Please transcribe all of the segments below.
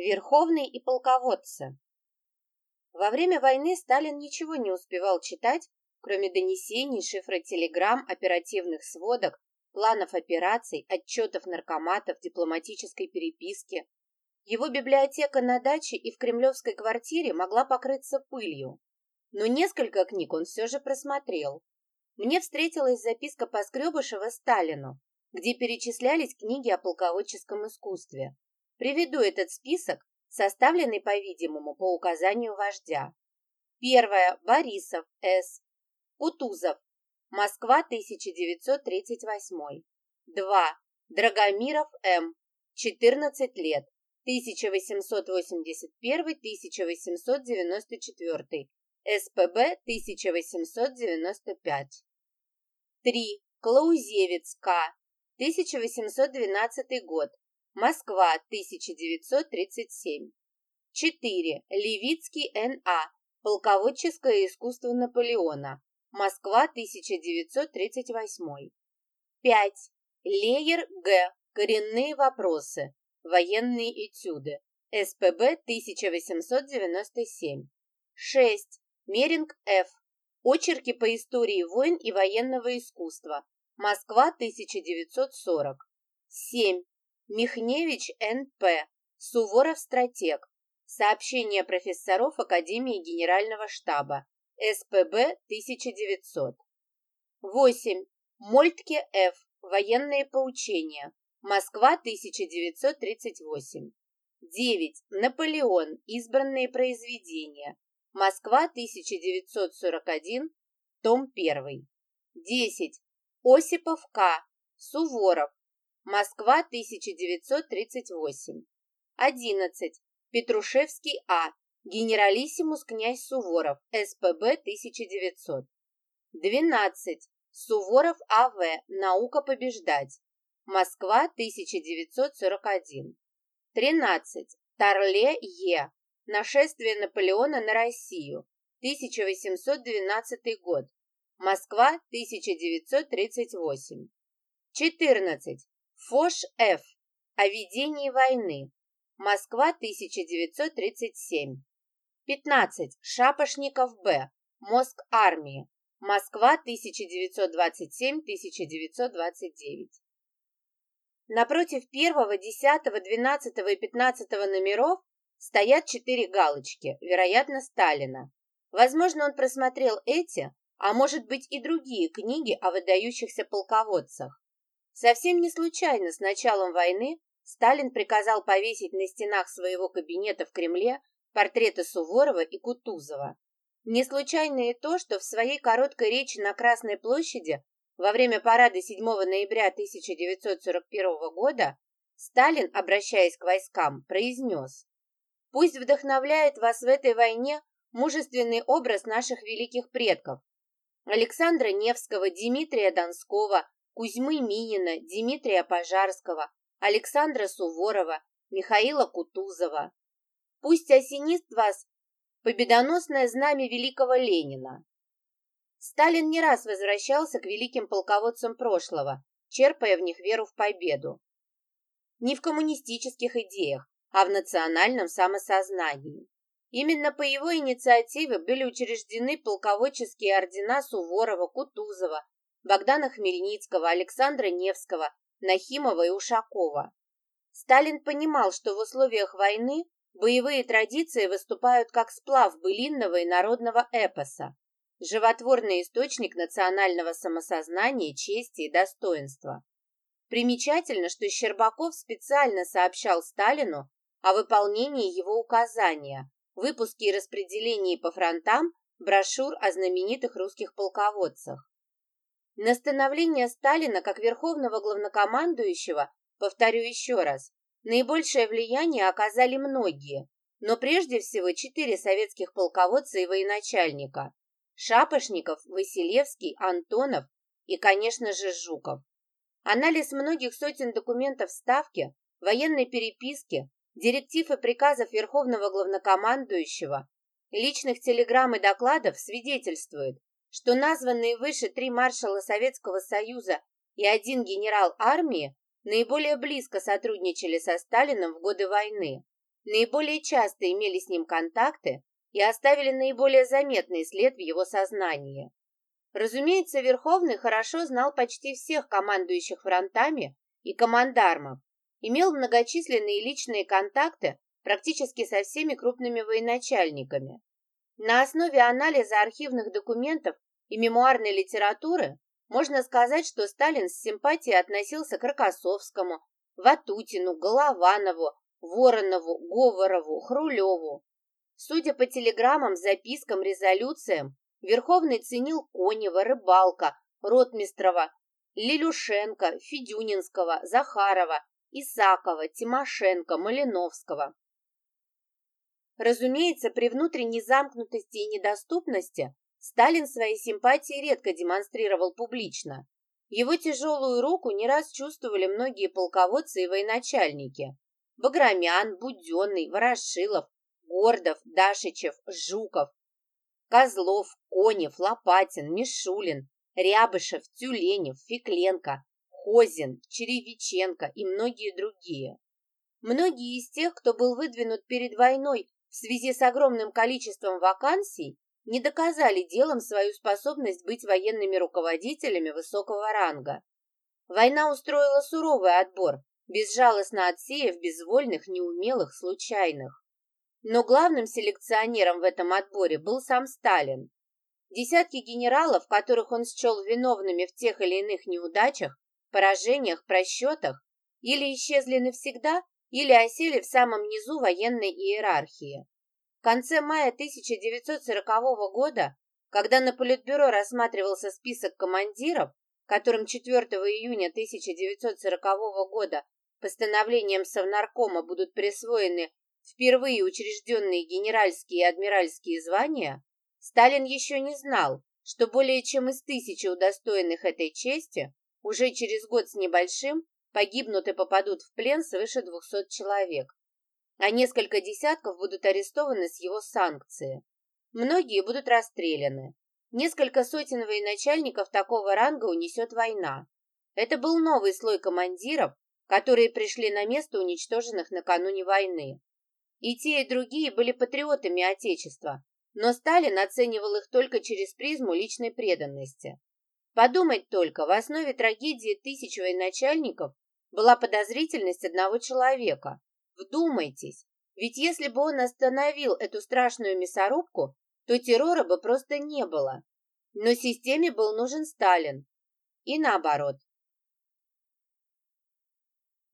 Верховный и полководцы. Во время войны Сталин ничего не успевал читать, кроме донесений, шифротелеграмм, оперативных сводок, планов операций, отчетов наркоматов, дипломатической переписки. Его библиотека на даче и в кремлевской квартире могла покрыться пылью. Но несколько книг он все же просмотрел. Мне встретилась записка Поскребышева Сталину, где перечислялись книги о полководческом искусстве. Приведу этот список, составленный, по-видимому, по указанию вождя. Первое. Борисов С. Кутузов. Москва, 1938. 2. Драгомиров М. 14 лет. 1881-1894. СПБ 1895. 3. Клаузевец К. 1812 год. Москва, 1937. 4. Левицкий Н.А. Полководческое искусство Наполеона. Москва, 1938. 5. Леер Г. Коренные вопросы. Военные этюды. СПБ 1897. 6. Меринг Ф. Очерки по истории войн и военного искусства. Москва, 1940. 7. Михневич Н.П. Суворов стратег. Сообщение профессоров Академии Генерального штаба. СПБ 1900. 8. Мольтке Ф. Военные поучения. Москва 1938. 9. Наполеон. Избранные произведения. Москва 1941. Том 1. 10. Осипов К. Суворов. Москва, 1938. 11. Петрушевский А. Генералиссимус князь Суворов. СПБ 1900. 12. Суворов А.В. Наука побеждать. Москва, 1941. 13. Тарле Е. Нашествие Наполеона на Россию. 1812 год. Москва, 1938. 14. Фош Ф. О ведении войны. Москва, 1937. 15. Шапошников Б. Мозг армии. Москва, 1927-1929. Напротив первого, десятого, двенадцатого и пятнадцатого номеров стоят четыре галочки, вероятно, Сталина. Возможно, он просмотрел эти, а может быть и другие книги о выдающихся полководцах. Совсем не случайно с началом войны Сталин приказал повесить на стенах своего кабинета в Кремле портреты Суворова и Кутузова. Не случайно и то, что в своей короткой речи на Красной площади во время парада 7 ноября 1941 года Сталин, обращаясь к войскам, произнес «Пусть вдохновляет вас в этой войне мужественный образ наших великих предков, Александра Невского, Дмитрия Донского, Кузьмы Минина, Дмитрия Пожарского, Александра Суворова, Михаила Кутузова. Пусть осенит вас победоносное знамя великого Ленина. Сталин не раз возвращался к великим полководцам прошлого, черпая в них веру в победу. Не в коммунистических идеях, а в национальном самосознании. Именно по его инициативе были учреждены полководческие ордена Суворова, Кутузова, Богдана Хмельницкого, Александра Невского, Нахимова и Ушакова. Сталин понимал, что в условиях войны боевые традиции выступают как сплав былинного и народного эпоса, животворный источник национального самосознания, чести и достоинства. Примечательно, что Щербаков специально сообщал Сталину о выполнении его указания, выпуске и распределении по фронтам брошюр о знаменитых русских полководцах. На становление Сталина как верховного главнокомандующего, повторю еще раз, наибольшее влияние оказали многие, но прежде всего четыре советских полководца и военачальника – Шапошников, Василевский, Антонов и, конечно же, Жуков. Анализ многих сотен документов Ставки, военной переписки, директив и приказов Верховного Главнокомандующего, личных телеграмм и докладов свидетельствует, что названные выше три маршала Советского Союза и один генерал армии наиболее близко сотрудничали со Сталиным в годы войны, наиболее часто имели с ним контакты и оставили наиболее заметный след в его сознании. Разумеется, Верховный хорошо знал почти всех командующих фронтами и командармов, имел многочисленные личные контакты практически со всеми крупными военачальниками. На основе анализа архивных документов и мемуарной литературы можно сказать, что Сталин с симпатией относился к Рокоссовскому, Ватутину, Голованову, Воронову, Говорову, Хрулеву. Судя по телеграммам, запискам, резолюциям, Верховный ценил Конева, Рыбалка, Ротмистрова, Лилюшенко, Федюнинского, Захарова, Исакова, Тимошенко, Малиновского. Разумеется, при внутренней замкнутости и недоступности Сталин свои симпатии редко демонстрировал публично. Его тяжелую руку не раз чувствовали многие полководцы и военачальники. Баграмян, Буденный, Ворошилов, Гордов, Дашичев, Жуков, Козлов, Конев, Лопатин, Мишулин, Рябышев, Тюленев, Фекленко, Хозин, Черевиченко и многие другие. Многие из тех, кто был выдвинут перед войной в связи с огромным количеством вакансий, не доказали делом свою способность быть военными руководителями высокого ранга. Война устроила суровый отбор, безжалостно отсеяв безвольных, неумелых, случайных. Но главным селекционером в этом отборе был сам Сталин. Десятки генералов, которых он счел виновными в тех или иных неудачах, поражениях, просчетах, или исчезли навсегда, или осели в самом низу военной иерархии. В конце мая 1940 года, когда на Политбюро рассматривался список командиров, которым 4 июня 1940 года постановлением Совнаркома будут присвоены впервые учрежденные генеральские и адмиральские звания, Сталин еще не знал, что более чем из тысячи удостоенных этой чести уже через год с небольшим погибнут и попадут в плен свыше 200 человек, а несколько десятков будут арестованы с его санкции. Многие будут расстреляны. Несколько сотен военачальников такого ранга унесет война. Это был новый слой командиров, которые пришли на место уничтоженных накануне войны. И те, и другие были патриотами Отечества, но Сталин оценивал их только через призму личной преданности. Подумать только, в основе трагедии тысяч военачальников была подозрительность одного человека. Вдумайтесь, ведь если бы он остановил эту страшную мясорубку, то террора бы просто не было. Но системе был нужен Сталин. И наоборот.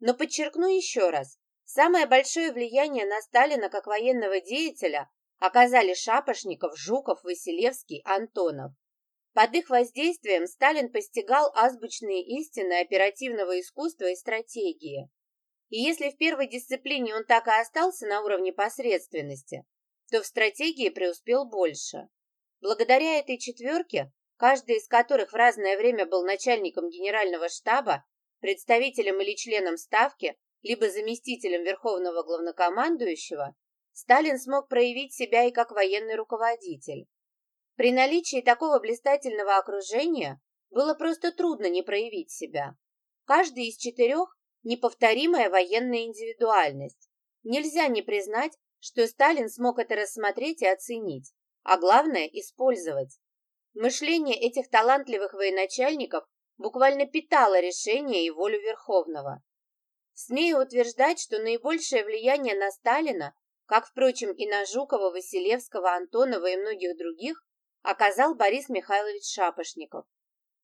Но подчеркну еще раз, самое большое влияние на Сталина как военного деятеля оказали Шапошников, Жуков, Василевский, Антонов. Под их воздействием Сталин постигал азбучные истины оперативного искусства и стратегии. И если в первой дисциплине он так и остался на уровне посредственности, то в стратегии преуспел больше. Благодаря этой четверке, каждый из которых в разное время был начальником генерального штаба, представителем или членом Ставки, либо заместителем Верховного Главнокомандующего, Сталин смог проявить себя и как военный руководитель. При наличии такого блистательного окружения было просто трудно не проявить себя. Каждый из четырех – неповторимая военная индивидуальность. Нельзя не признать, что Сталин смог это рассмотреть и оценить, а главное – использовать. Мышление этих талантливых военачальников буквально питало решение и волю Верховного. Смею утверждать, что наибольшее влияние на Сталина, как, впрочем, и на Жукова, Василевского, Антонова и многих других, оказал Борис Михайлович Шапошников.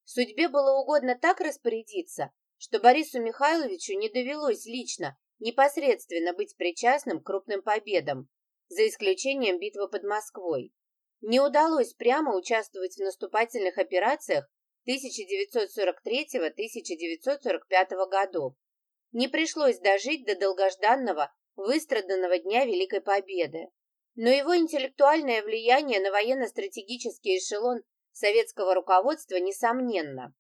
Судьбе было угодно так распорядиться, что Борису Михайловичу не довелось лично, непосредственно быть причастным к крупным победам, за исключением битвы под Москвой. Не удалось прямо участвовать в наступательных операциях 1943-1945 годов. Не пришлось дожить до долгожданного, выстраданного Дня Великой Победы но его интеллектуальное влияние на военно-стратегический эшелон советского руководства несомненно.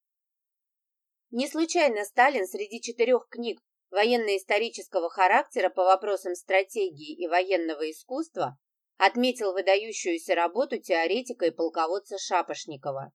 Не случайно Сталин среди четырех книг военно-исторического характера по вопросам стратегии и военного искусства отметил выдающуюся работу теоретика и полководца Шапошникова.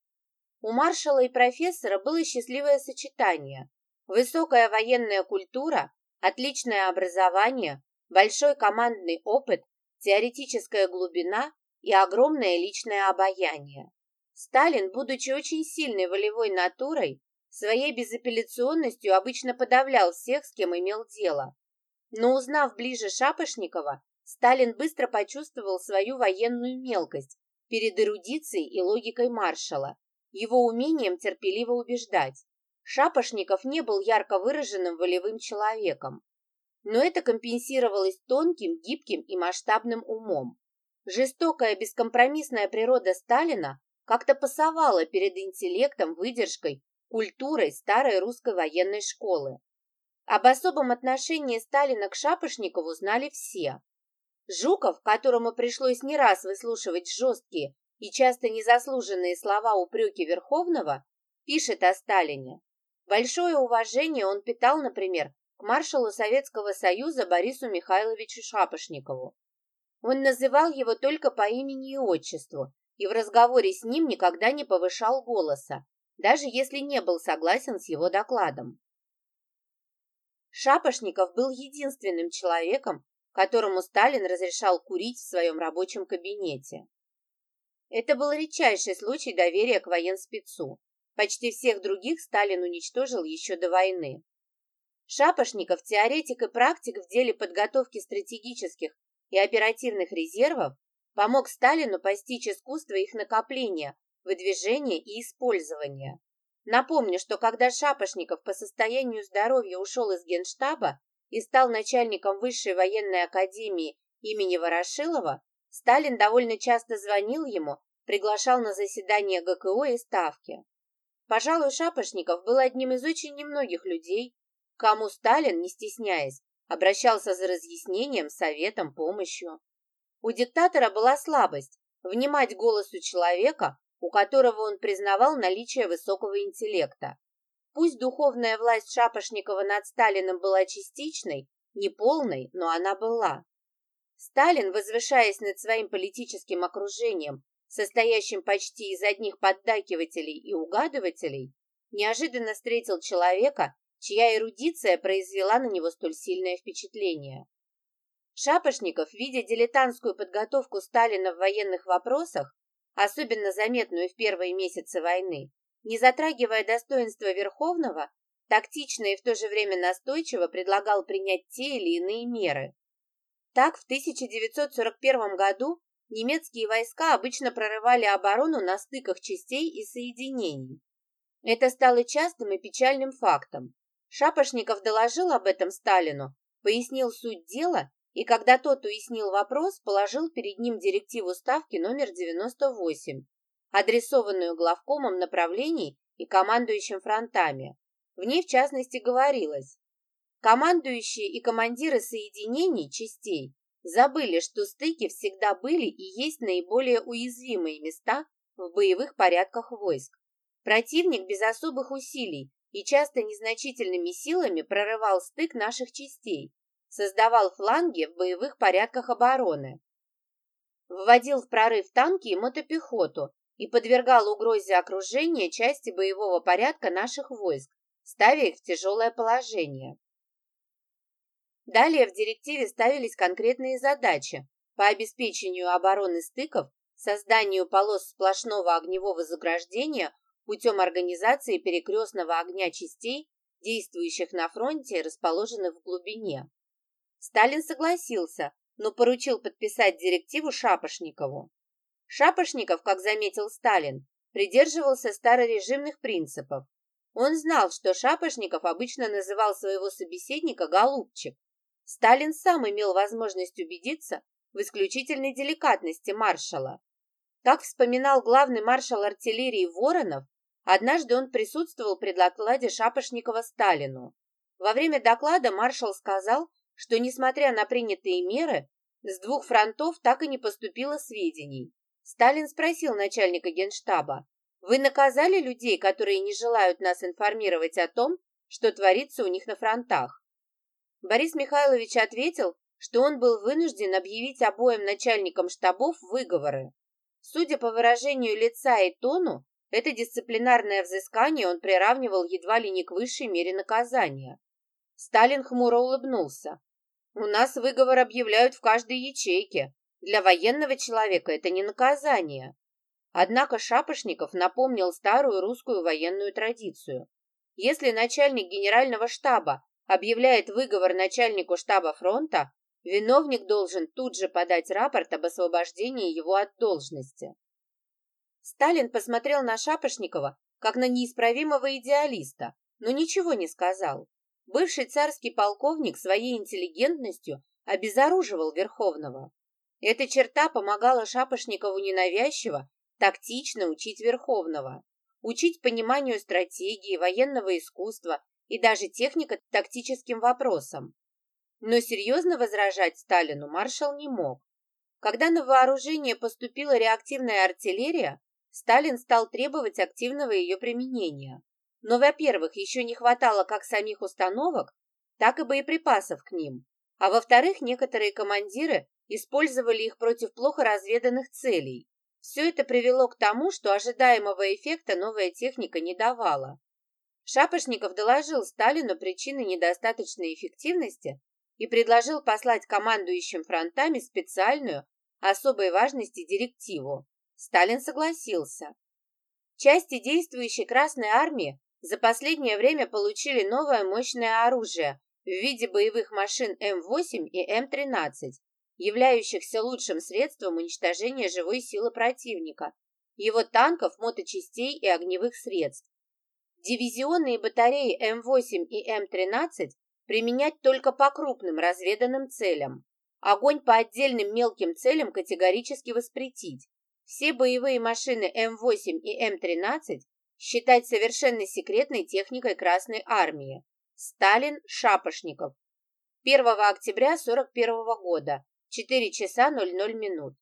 У маршала и профессора было счастливое сочетание – высокая военная культура, отличное образование, большой командный опыт, теоретическая глубина и огромное личное обаяние. Сталин, будучи очень сильной волевой натурой, своей безапелляционностью обычно подавлял всех, с кем имел дело. Но узнав ближе Шапошникова, Сталин быстро почувствовал свою военную мелкость перед эрудицией и логикой маршала, его умением терпеливо убеждать. Шапошников не был ярко выраженным волевым человеком, но это компенсировалось тонким, гибким и масштабным умом. Жестокая, бескомпромиссная природа Сталина как-то пасовала перед интеллектом, выдержкой, культурой старой русской военной школы. Об особом отношении Сталина к Шапошникову знали все. Жуков, которому пришлось не раз выслушивать жесткие и часто незаслуженные слова упреки Верховного, пишет о Сталине. Большое уважение он питал, например, к маршалу Советского Союза Борису Михайловичу Шапошникову. Он называл его только по имени и отчеству, и в разговоре с ним никогда не повышал голоса, даже если не был согласен с его докладом. Шапошников был единственным человеком, которому Сталин разрешал курить в своем рабочем кабинете. Это был редчайший случай доверия к военспецу. Почти всех других Сталин уничтожил еще до войны. Шапошников, теоретик и практик в деле подготовки стратегических и оперативных резервов, помог Сталину постичь искусство их накопления, выдвижения и использования. Напомню, что когда Шапошников по состоянию здоровья ушел из Генштаба и стал начальником Высшей военной академии имени Ворошилова, Сталин довольно часто звонил ему, приглашал на заседания ГКО и Ставки. Пожалуй, Шапошников был одним из очень немногих людей, кому Сталин, не стесняясь, обращался за разъяснением, советом, помощью. У диктатора была слабость внимать голосу человека, у которого он признавал наличие высокого интеллекта. Пусть духовная власть Шапошникова над Сталиным была частичной, неполной, но она была. Сталин, возвышаясь над своим политическим окружением, состоящим почти из одних поддакивателей и угадывателей, неожиданно встретил человека, чья эрудиция произвела на него столь сильное впечатление. Шапошников, видя дилетантскую подготовку Сталина в военных вопросах, особенно заметную в первые месяцы войны, не затрагивая достоинства Верховного, тактично и в то же время настойчиво предлагал принять те или иные меры. Так, в 1941 году немецкие войска обычно прорывали оборону на стыках частей и соединений. Это стало частым и печальным фактом. Шапошников доложил об этом Сталину, пояснил суть дела и, когда тот уяснил вопрос, положил перед ним директиву Ставки номер 98, адресованную главкомом направлений и командующим фронтами. В ней, в частности, говорилось, командующие и командиры соединений частей забыли, что стыки всегда были и есть наиболее уязвимые места в боевых порядках войск. Противник без особых усилий и часто незначительными силами прорывал стык наших частей, создавал фланги в боевых порядках обороны, вводил в прорыв танки и мотопехоту и подвергал угрозе окружения части боевого порядка наших войск, ставя их в тяжелое положение. Далее в директиве ставились конкретные задачи по обеспечению обороны стыков, созданию полос сплошного огневого заграждения путем организации перекрестного огня частей, действующих на фронте, расположенных в глубине. Сталин согласился, но поручил подписать директиву Шапошникову. Шапошников, как заметил Сталин, придерживался старорежимных принципов. Он знал, что Шапошников обычно называл своего собеседника «голубчик». Сталин сам имел возможность убедиться в исключительной деликатности маршала. Как вспоминал главный маршал артиллерии Воронов, однажды он присутствовал при докладе Шапошникова Сталину. Во время доклада маршал сказал, что, несмотря на принятые меры, с двух фронтов так и не поступило сведений. Сталин спросил начальника генштаба, «Вы наказали людей, которые не желают нас информировать о том, что творится у них на фронтах?» Борис Михайлович ответил, что он был вынужден объявить обоим начальникам штабов выговоры. Судя по выражению лица и тону, это дисциплинарное взыскание он приравнивал едва ли не к высшей мере наказания. Сталин хмуро улыбнулся. У нас выговор объявляют в каждой ячейке. Для военного человека это не наказание. Однако Шапошников напомнил старую русскую военную традицию. Если начальник генерального штаба объявляет выговор начальнику штаба фронта, виновник должен тут же подать рапорт об освобождении его от должности. Сталин посмотрел на Шапошникова как на неисправимого идеалиста, но ничего не сказал. Бывший царский полковник своей интеллигентностью обезоруживал Верховного. Эта черта помогала Шапошникову ненавязчиво, тактично учить Верховного, учить пониманию стратегии, военного искусства и даже технико-тактическим вопросам. Но серьезно возражать Сталину маршал не мог. Когда на вооружение поступила реактивная артиллерия, Сталин стал требовать активного ее применения. Но, во-первых, еще не хватало как самих установок, так и боеприпасов к ним. А во-вторых, некоторые командиры использовали их против плохо разведанных целей. Все это привело к тому, что ожидаемого эффекта новая техника не давала. Шапошников доложил Сталину причины недостаточной эффективности и предложил послать командующим фронтами специальную, особой важности директиву. Сталин согласился. Части действующей Красной Армии за последнее время получили новое мощное оружие в виде боевых машин М8 и М13, являющихся лучшим средством уничтожения живой силы противника, его танков, моточастей и огневых средств. Дивизионные батареи М8 и М13 применять только по крупным разведанным целям. Огонь по отдельным мелким целям категорически воспретить. Все боевые машины М8 и М13 считать совершенно секретной техникой Красной Армии. Сталин Шапошников. 1 октября 41 года. 4 часа 00 минут.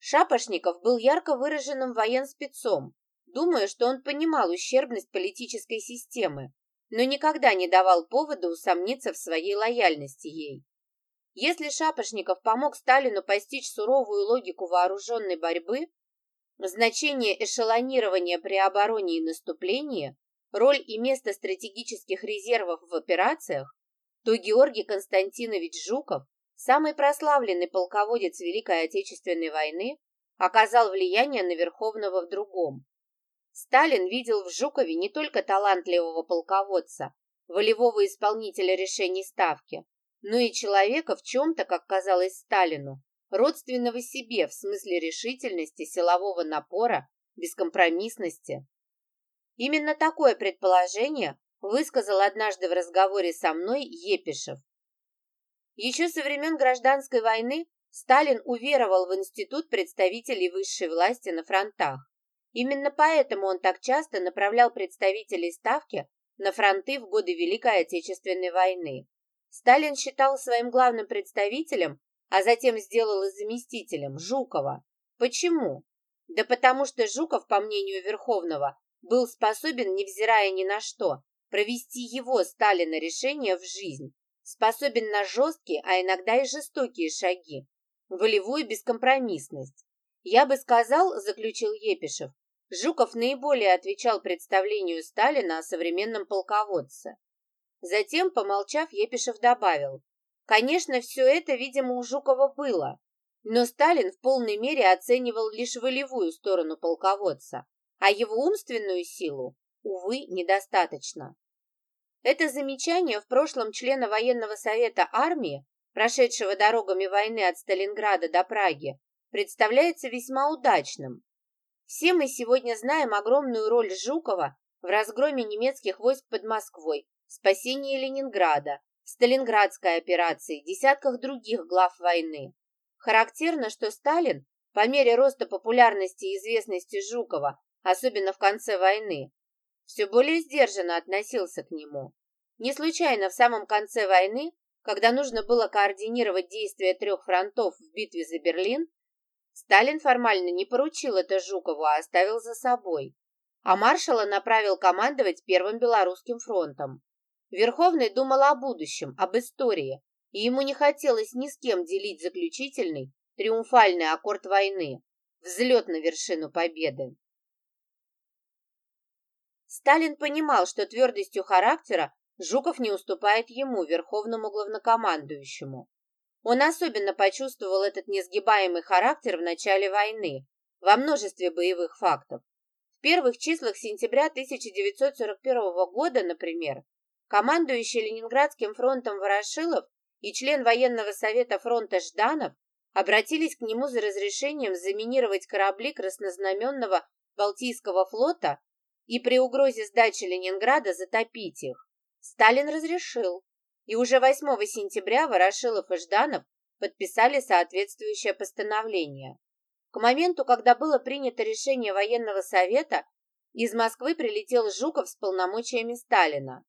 Шапошников был ярко выраженным военспецом. Думаю, что он понимал ущербность политической системы, но никогда не давал повода усомниться в своей лояльности ей. Если Шапошников помог Сталину постичь суровую логику вооруженной борьбы, значение эшелонирования при обороне и наступлении, роль и место стратегических резервов в операциях, то Георгий Константинович Жуков, самый прославленный полководец Великой Отечественной войны, оказал влияние на Верховного в другом. Сталин видел в Жукове не только талантливого полководца, волевого исполнителя решений Ставки, но и человека в чем-то, как казалось Сталину, родственного себе в смысле решительности, силового напора, бескомпромиссности. Именно такое предположение высказал однажды в разговоре со мной Епишев. Еще со времен гражданской войны Сталин уверовал в институт представителей высшей власти на фронтах. Именно поэтому он так часто направлял представителей Ставки на фронты в годы Великой Отечественной войны. Сталин считал своим главным представителем, а затем сделал и заместителем, Жукова. Почему? Да потому что Жуков, по мнению Верховного, был способен, невзирая ни на что, провести его, Сталина, решение в жизнь, способен на жесткие, а иногда и жестокие шаги, волевую бескомпромиссность. Я бы сказал, заключил Епишев, Жуков наиболее отвечал представлению Сталина о современном полководце. Затем, помолчав, Епишев добавил. Конечно, все это, видимо, у Жукова было, но Сталин в полной мере оценивал лишь волевую сторону полководца, а его умственную силу, увы, недостаточно. Это замечание в прошлом члена военного совета армии, прошедшего дорогами войны от Сталинграда до Праги, представляется весьма удачным. Все мы сегодня знаем огромную роль Жукова в разгроме немецких войск под Москвой спасении Ленинграда, Сталинградской операции, десятках других глав войны. Характерно, что Сталин, по мере роста популярности и известности Жукова, особенно в конце войны, все более сдержанно относился к нему. Не случайно в самом конце войны, когда нужно было координировать действия трех фронтов в битве за Берлин, Сталин формально не поручил это Жукову, а оставил за собой, а маршала направил командовать Первым Белорусским фронтом. Верховный думал о будущем, об истории, и ему не хотелось ни с кем делить заключительный, триумфальный аккорд войны, взлет на вершину победы. Сталин понимал, что твердостью характера Жуков не уступает ему, верховному главнокомандующему. Он особенно почувствовал этот несгибаемый характер в начале войны, во множестве боевых фактов. В первых числах сентября 1941 года, например, командующий Ленинградским фронтом Ворошилов и член военного совета фронта Жданов обратились к нему за разрешением заминировать корабли краснознаменного Балтийского флота и при угрозе сдачи Ленинграда затопить их. Сталин разрешил, и уже 8 сентября Ворошилов и Жданов подписали соответствующее постановление. К моменту, когда было принято решение военного совета, из Москвы прилетел Жуков с полномочиями Сталина.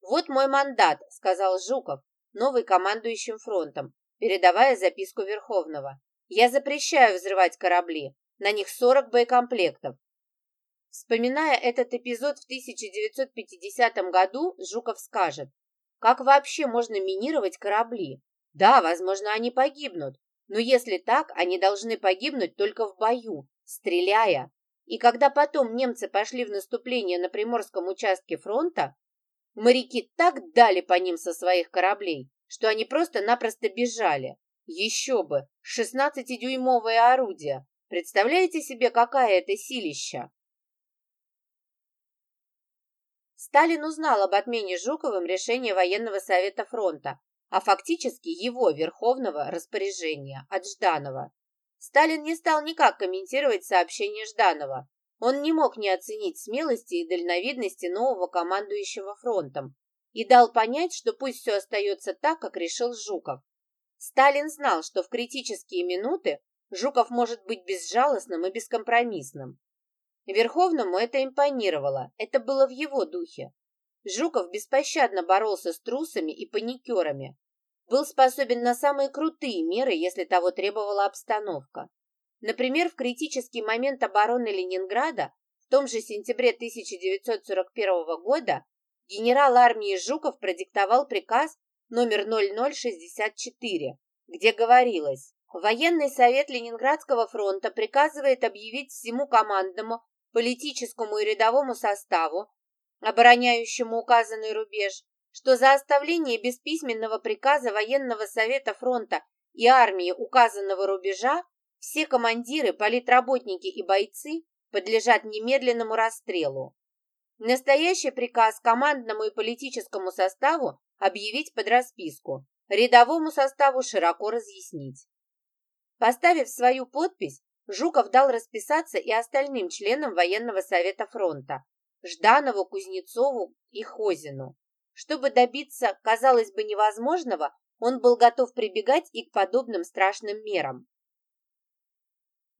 «Вот мой мандат», — сказал Жуков, новый командующим фронтом, передавая записку Верховного. «Я запрещаю взрывать корабли. На них 40 боекомплектов. Вспоминая этот эпизод в 1950 году, Жуков скажет, как вообще можно минировать корабли? Да, возможно, они погибнут, но если так, они должны погибнуть только в бою, стреляя. И когда потом немцы пошли в наступление на Приморском участке фронта, моряки так дали по ним со своих кораблей, что они просто-напросто бежали. Еще бы, 16-дюймовое орудие. Представляете себе, какая это силища? Сталин узнал об отмене Жуковым решения военного совета фронта, а фактически его верховного распоряжения от Жданова. Сталин не стал никак комментировать сообщение Жданова. Он не мог не оценить смелости и дальновидности нового командующего фронтом и дал понять, что пусть все остается так, как решил Жуков. Сталин знал, что в критические минуты Жуков может быть безжалостным и бескомпромиссным. Верховному это импонировало, это было в его духе. Жуков беспощадно боролся с трусами и паникерами, был способен на самые крутые меры, если того требовала обстановка. Например, в критический момент обороны Ленинграда в том же сентябре 1941 года генерал армии Жуков продиктовал приказ номер 0064, где говорилось Военный совет Ленинградского фронта приказывает объявить всему командному политическому и рядовому составу, обороняющему указанный рубеж, что за оставление без письменного приказа военного совета фронта и армии указанного рубежа все командиры, политработники и бойцы подлежат немедленному расстрелу. Настоящий приказ командному и политическому составу объявить под расписку, рядовому составу широко разъяснить. Поставив свою подпись, Жуков дал расписаться и остальным членам военного совета фронта – Жданову, Кузнецову и Хозину. Чтобы добиться, казалось бы, невозможного, он был готов прибегать и к подобным страшным мерам.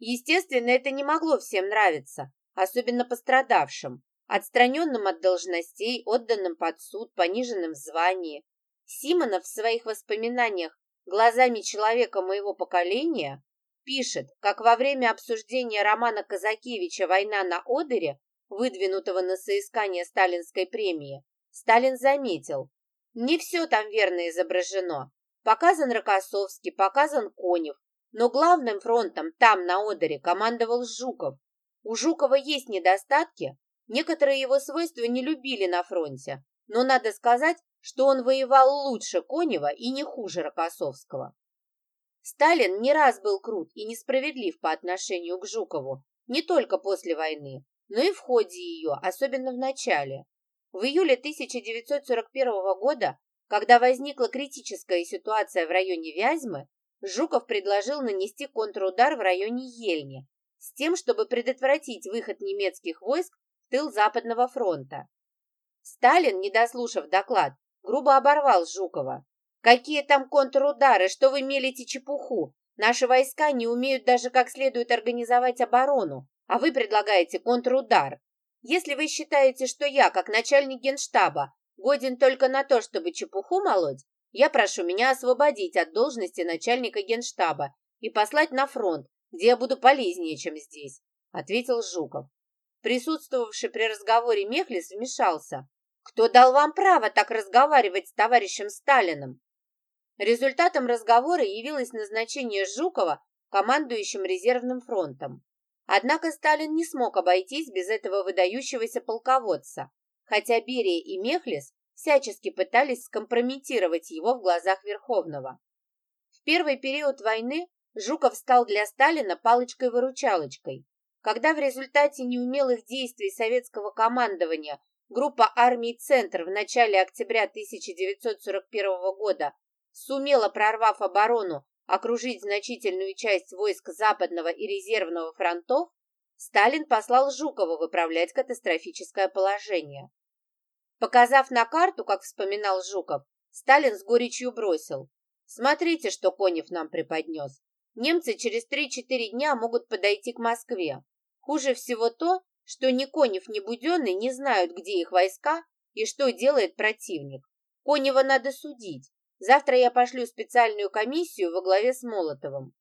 Естественно, это не могло всем нравиться, особенно пострадавшим, отстраненным от должностей, отданным под суд, пониженным в звании. Симонов в своих воспоминаниях глазами человека моего поколения пишет, как во время обсуждения романа Казакевича «Война на Одере», выдвинутого на соискание сталинской премии, Сталин заметил, не все там верно изображено. Показан Рокоссовский, показан Конев, но главным фронтом там, на Одере, командовал Жуков. У Жукова есть недостатки, некоторые его свойства не любили на фронте, но надо сказать, что он воевал лучше Конева и не хуже Рокоссовского. Сталин не раз был крут и несправедлив по отношению к Жукову, не только после войны, но и в ходе ее, особенно в начале. В июле 1941 года, когда возникла критическая ситуация в районе Вязьмы, Жуков предложил нанести контрудар в районе Ельни с тем, чтобы предотвратить выход немецких войск в тыл Западного фронта. Сталин, не дослушав доклад, грубо оборвал Жукова. Какие там контрудары? Что вы мелите чепуху? Наши войска не умеют даже как следует организовать оборону, а вы предлагаете контрудар. Если вы считаете, что я, как начальник генштаба, годен только на то, чтобы чепуху молоть, я прошу меня освободить от должности начальника генштаба и послать на фронт, где я буду полезнее, чем здесь», — ответил Жуков. Присутствовавший при разговоре Мехлис вмешался. «Кто дал вам право так разговаривать с товарищем Сталиным? Результатом разговора явилось назначение Жукова командующим резервным фронтом. Однако Сталин не смог обойтись без этого выдающегося полководца, хотя Берия и Мехлис всячески пытались скомпрометировать его в глазах Верховного. В первый период войны Жуков стал для Сталина палочкой-выручалочкой. Когда в результате неумелых действий советского командования группа армий «Центр» в начале октября 1941 года сумела, прорвав оборону, окружить значительную часть войск Западного и Резервного фронтов, Сталин послал Жукова выправлять катастрофическое положение. Показав на карту, как вспоминал Жуков, Сталин с горечью бросил. «Смотрите, что Конев нам преподнес. Немцы через 3-4 дня могут подойти к Москве. Хуже всего то, что ни Конев, ни Буденный не знают, где их войска и что делает противник. Конева надо судить. Завтра я пошлю специальную комиссию во главе с Молотовым.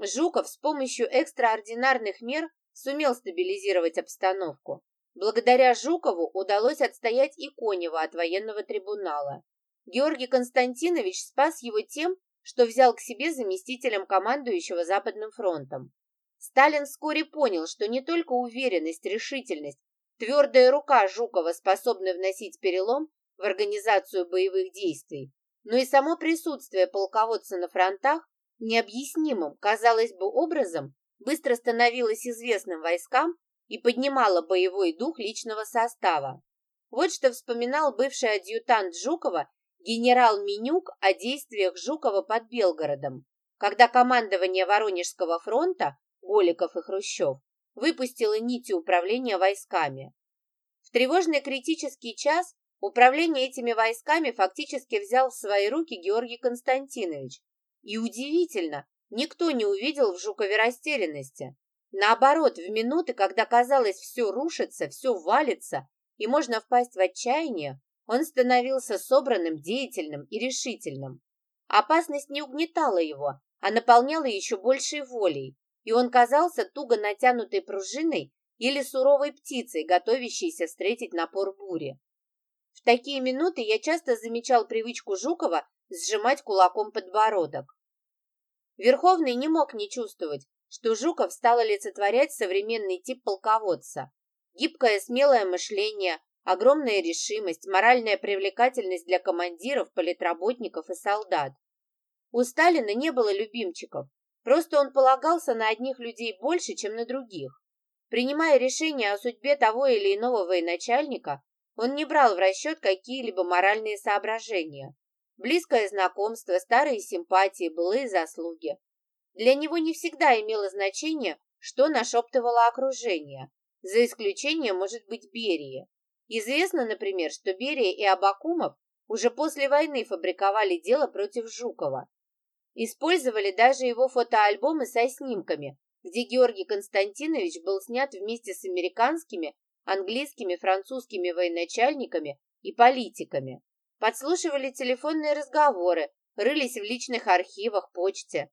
Жуков с помощью экстраординарных мер сумел стабилизировать обстановку. Благодаря Жукову удалось отстоять и от военного трибунала. Георгий Константинович спас его тем, что взял к себе заместителем командующего Западным фронтом. Сталин вскоре понял, что не только уверенность, решительность, твердая рука Жукова способны вносить перелом в организацию боевых действий, но и само присутствие полководца на фронтах необъяснимым, казалось бы, образом быстро становилась известным войскам и поднимала боевой дух личного состава. Вот что вспоминал бывший адъютант Жукова генерал Минюк о действиях Жукова под Белгородом, когда командование Воронежского фронта, Голиков и Хрущев, выпустило нити управления войсками. В тревожный критический час управление этими войсками фактически взял в свои руки Георгий Константинович. И удивительно, Никто не увидел в Жукове растерянности. Наоборот, в минуты, когда казалось все рушится, все валится, и можно впасть в отчаяние, он становился собранным, деятельным и решительным. Опасность не угнетала его, а наполняла еще большей волей, и он казался туго натянутой пружиной или суровой птицей, готовящейся встретить напор бури. В такие минуты я часто замечал привычку Жукова сжимать кулаком подбородок. Верховный не мог не чувствовать, что Жуков стал олицетворять современный тип полководца. Гибкое, смелое мышление, огромная решимость, моральная привлекательность для командиров, политработников и солдат. У Сталина не было любимчиков, просто он полагался на одних людей больше, чем на других. Принимая решения о судьбе того или иного военачальника, он не брал в расчет какие-либо моральные соображения. Близкое знакомство, старые симпатии, былые заслуги. Для него не всегда имело значение, что нашептывало окружение, за исключением, может быть, Берии. Известно, например, что Берия и Абакумов уже после войны фабриковали дело против Жукова. Использовали даже его фотоальбомы со снимками, где Георгий Константинович был снят вместе с американскими, английскими, французскими военачальниками и политиками. Подслушивали телефонные разговоры, рылись в личных архивах, почте.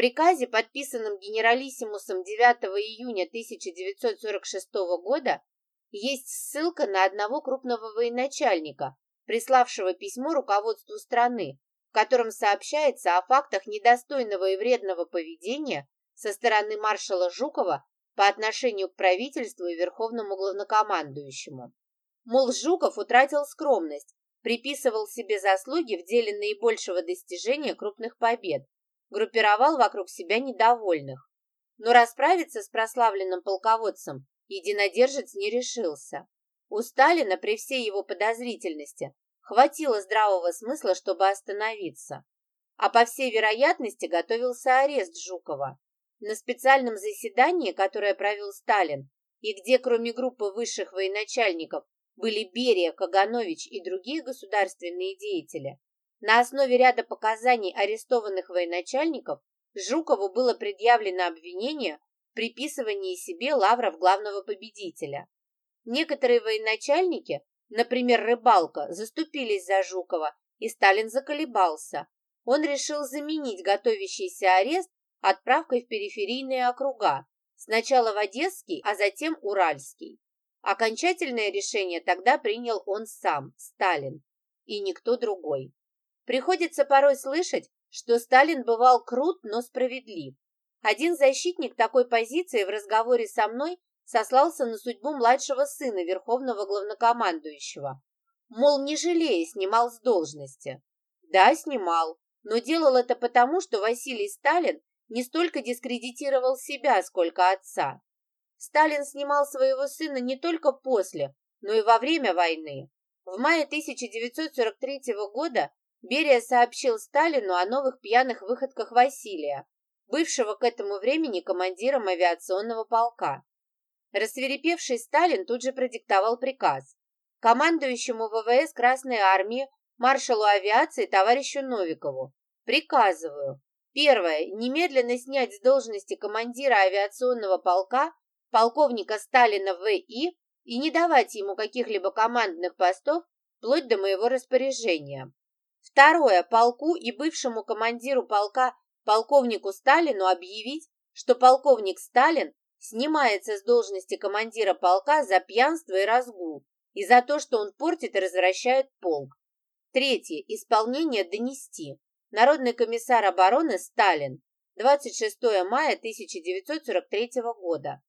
Приказе, подписанном генералиссимусом 9 июня 1946 года, есть ссылка на одного крупного военачальника, приславшего письмо руководству страны, в котором сообщается о фактах недостойного и вредного поведения со стороны маршала Жукова по отношению к правительству и верховному главнокомандующему. Мол, Жуков утратил скромность, приписывал себе заслуги в деле наибольшего достижения крупных побед, группировал вокруг себя недовольных. Но расправиться с прославленным полководцем единодержец не решился. У Сталина при всей его подозрительности хватило здравого смысла, чтобы остановиться. А по всей вероятности готовился арест Жукова. На специальном заседании, которое провел Сталин, и где кроме группы высших военачальников были Берия, Каганович и другие государственные деятели, на основе ряда показаний арестованных военачальников Жукову было предъявлено обвинение в приписывании себе лавров главного победителя. Некоторые военачальники, например, Рыбалка, заступились за Жукова, и Сталин заколебался. Он решил заменить готовящийся арест отправкой в периферийные округа, сначала в Одесский, а затем Уральский. Окончательное решение тогда принял он сам, Сталин, и никто другой. Приходится порой слышать, что Сталин бывал крут, но справедлив. Один защитник такой позиции в разговоре со мной сослался на судьбу младшего сына Верховного Главнокомандующего. мол, не жалея, снимал с должности. Да, снимал, но делал это потому, что Василий Сталин не столько дискредитировал себя, сколько отца. Сталин снимал своего сына не только после, но и во время войны. В мае 1943 года Берия сообщил Сталину о новых пьяных выходках Василия, бывшего к этому времени командиром авиационного полка. Рассверепевший Сталин тут же продиктовал приказ командующему ВВС Красной Армии, маршалу авиации товарищу Новикову. Приказываю. Первое. Немедленно снять с должности командира авиационного полка полковника Сталина В.И. и не давать ему каких-либо командных постов вплоть до моего распоряжения. Второе. Полку и бывшему командиру полка полковнику Сталину объявить, что полковник Сталин снимается с должности командира полка за пьянство и разгул и за то, что он портит и развращает полк. Третье. Исполнение донести. Народный комиссар обороны Сталин. 26 мая 1943 года.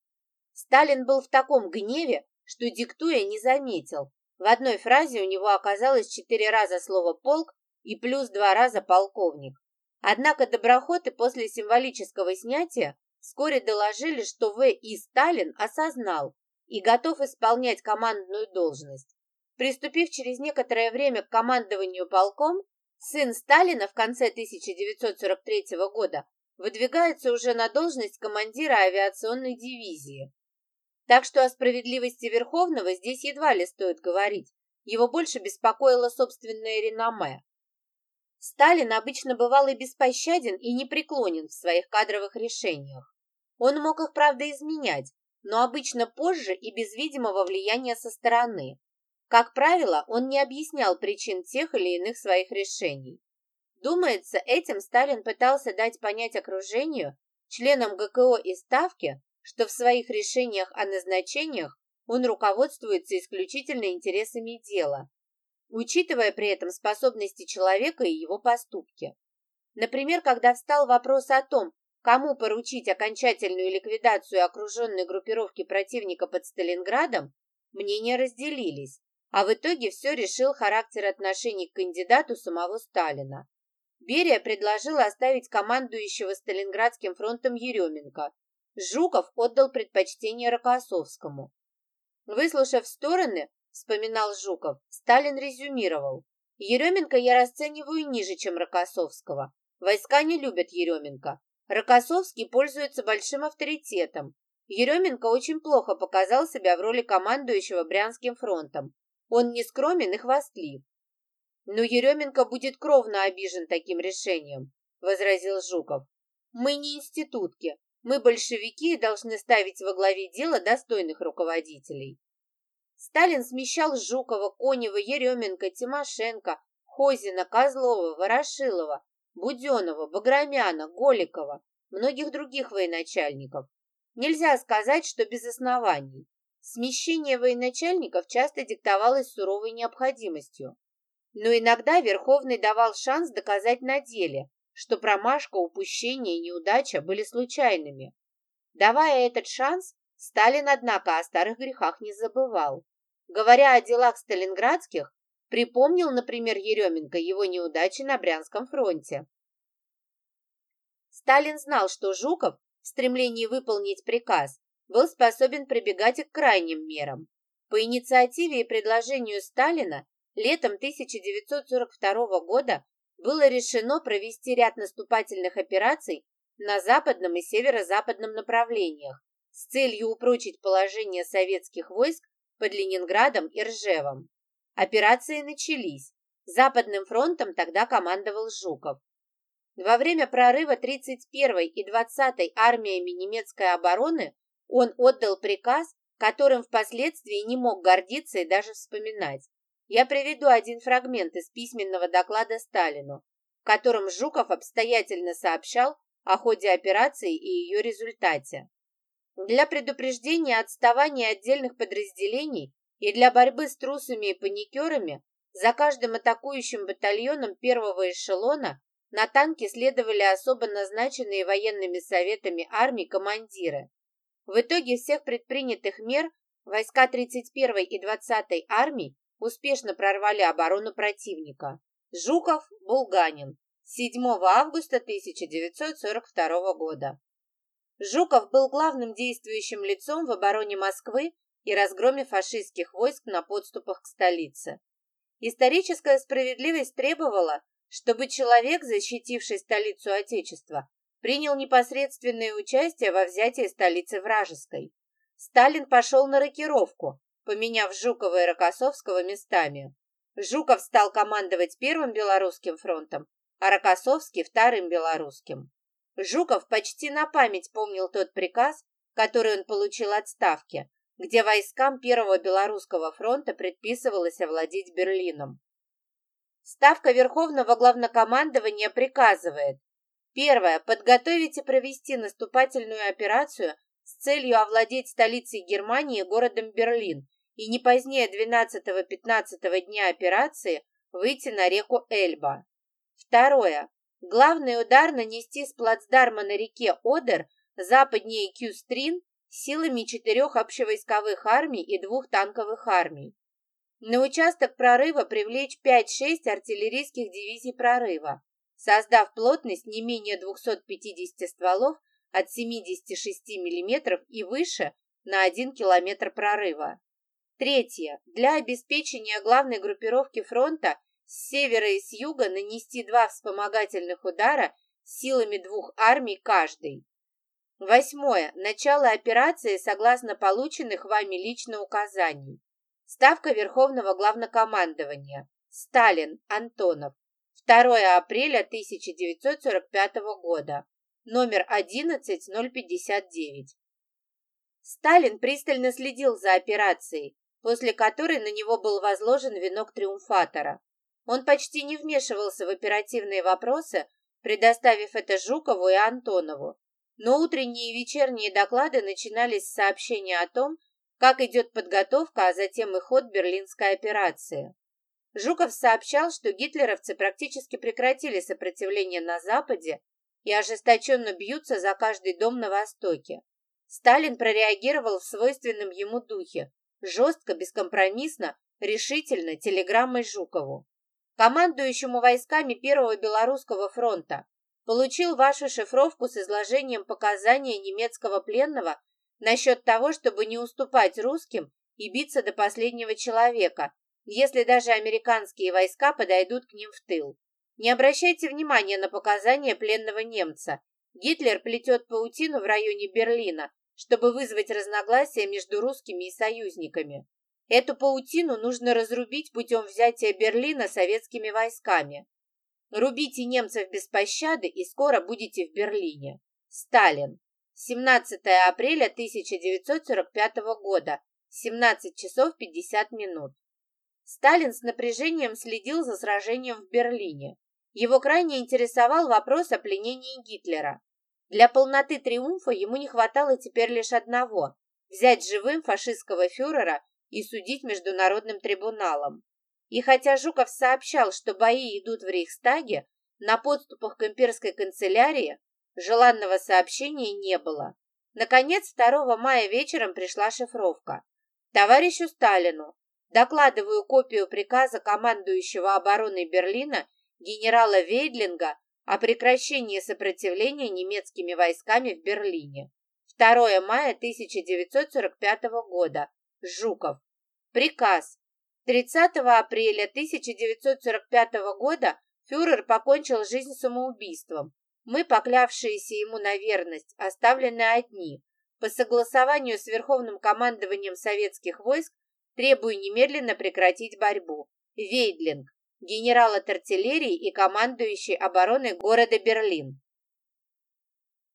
Сталин был в таком гневе, что, диктуя, не заметил. В одной фразе у него оказалось четыре раза слово «полк» и плюс два раза «полковник». Однако доброхоты после символического снятия вскоре доложили, что В. И. Сталин осознал и готов исполнять командную должность. Приступив через некоторое время к командованию полком, сын Сталина в конце 1943 года выдвигается уже на должность командира авиационной дивизии. Так что о справедливости Верховного здесь едва ли стоит говорить. Его больше беспокоило собственное реноме. Сталин обычно бывал и беспощаден, и непреклонен в своих кадровых решениях. Он мог их, правда, изменять, но обычно позже и без видимого влияния со стороны. Как правило, он не объяснял причин тех или иных своих решений. Думается, этим Сталин пытался дать понять окружению, членам ГКО и Ставки, что в своих решениях о назначениях он руководствуется исключительно интересами дела, учитывая при этом способности человека и его поступки. Например, когда встал вопрос о том, кому поручить окончательную ликвидацию окруженной группировки противника под Сталинградом, мнения разделились, а в итоге все решил характер отношений к кандидату самого Сталина. Берия предложил оставить командующего Сталинградским фронтом Еременко. Жуков отдал предпочтение Рокоссовскому. Выслушав стороны, вспоминал Жуков, Сталин резюмировал. Еременко я расцениваю ниже, чем Рокоссовского. Войска не любят Еременко. Рокоссовский пользуется большим авторитетом. Еременко очень плохо показал себя в роли командующего Брянским фронтом. Он не скромен и хвастлив. «Но Еременко будет кровно обижен таким решением», — возразил Жуков. «Мы не институтки. Мы большевики и должны ставить во главе дела достойных руководителей». Сталин смещал Жукова, Конева, Еременко, Тимошенко, Хозина, Козлова, Ворошилова, Буденова, Баграмяна, Голикова, многих других военачальников. Нельзя сказать, что без оснований. Смещение военачальников часто диктовалось суровой необходимостью. Но иногда Верховный давал шанс доказать на деле, что промашка, упущение и неудача были случайными. Давая этот шанс, Сталин, однако, о старых грехах не забывал. Говоря о делах сталинградских, припомнил, например, Еременко его неудачи на Брянском фронте. Сталин знал, что Жуков в стремлении выполнить приказ был способен прибегать и к крайним мерам. По инициативе и предложению Сталина летом 1942 года было решено провести ряд наступательных операций на западном и северо-западном направлениях с целью упрочить положение советских войск под Ленинградом и Ржевом. Операции начались. Западным фронтом тогда командовал Жуков. Во время прорыва 31-й и 20-й армиями немецкой обороны он отдал приказ, которым впоследствии не мог гордиться и даже вспоминать. Я приведу один фрагмент из письменного доклада Сталину, в котором Жуков обстоятельно сообщал о ходе операции и ее результате. Для предупреждения отставания отдельных подразделений и для борьбы с трусами и паникерами за каждым атакующим батальоном первого эшелона на танке следовали особо назначенные военными советами армий командиры. В итоге всех предпринятых мер войска 31-й и 20-й армий успешно прорвали оборону противника. Жуков, Булганин. 7 августа 1942 года. Жуков был главным действующим лицом в обороне Москвы и разгроме фашистских войск на подступах к столице. Историческая справедливость требовала, чтобы человек, защитивший столицу Отечества, принял непосредственное участие во взятии столицы вражеской. Сталин пошел на рокировку, поменяв Жукова и Рокоссовского местами. Жуков стал командовать Первым Белорусским фронтом, а Рокоссовский – Вторым Белорусским. Жуков почти на память помнил тот приказ, который он получил от Ставки, где войскам Первого Белорусского фронта предписывалось овладеть Берлином. Ставка Верховного Главнокомандования приказывает Первое. Подготовить и провести наступательную операцию с целью овладеть столицей Германии городом Берлин и не позднее 12-15 дня операции выйти на реку Эльба. Второе. Главный удар нанести с плацдарма на реке Одер западнее Кюстрин силами четырех общевойсковых армий и двух танковых армий. На участок прорыва привлечь 5-6 артиллерийских дивизий прорыва, создав плотность не менее 250 стволов от 76 мм и выше на 1 км прорыва. Третье. Для обеспечения главной группировки фронта с севера и с юга нанести два вспомогательных удара силами двух армий каждый. Восьмое. Начало операции согласно полученных вами лично указаний. Ставка Верховного Главнокомандования. Сталин, Антонов. 2 апреля 1945 года. Номер 11059. Сталин пристально следил за операцией, после которой на него был возложен венок триумфатора. Он почти не вмешивался в оперативные вопросы, предоставив это Жукову и Антонову, но утренние и вечерние доклады начинались с сообщения о том, как идет подготовка, а затем и ход Берлинской операции. Жуков сообщал, что гитлеровцы практически прекратили сопротивление на Западе и ожесточенно бьются за каждый дом на Востоке. Сталин прореагировал в свойственном ему духе, жестко, бескомпромиссно, решительно, телеграммой Жукову. Командующему войсками Первого Белорусского фронта Получил вашу шифровку с изложением показаний немецкого пленного насчет того, чтобы не уступать русским и биться до последнего человека, если даже американские войска подойдут к ним в тыл. Не обращайте внимания на показания пленного немца. Гитлер плетет паутину в районе Берлина, чтобы вызвать разногласия между русскими и союзниками. Эту паутину нужно разрубить путем взятия Берлина советскими войсками. Рубите немцев без пощады и скоро будете в Берлине. Сталин. 17 апреля 1945 года. 17 часов 50 минут. Сталин с напряжением следил за сражением в Берлине. Его крайне интересовал вопрос о пленении Гитлера. Для полноты триумфа ему не хватало теперь лишь одного – взять живым фашистского фюрера и судить международным трибуналом. И хотя Жуков сообщал, что бои идут в Рейхстаге, на подступах к имперской канцелярии желанного сообщения не было. Наконец, 2 мая вечером пришла шифровка. Товарищу Сталину докладываю копию приказа командующего обороной Берлина генерала Вейдлинга о прекращении сопротивления немецкими войсками в Берлине. 2 мая 1945 года. Жуков. Приказ 30 апреля 1945 года фюрер покончил жизнь самоубийством. Мы, поклявшиеся ему на верность, оставлены одни. По согласованию с Верховным командованием советских войск требую немедленно прекратить борьбу. Вейдлинг, генерал от артиллерии и командующий обороной города Берлин.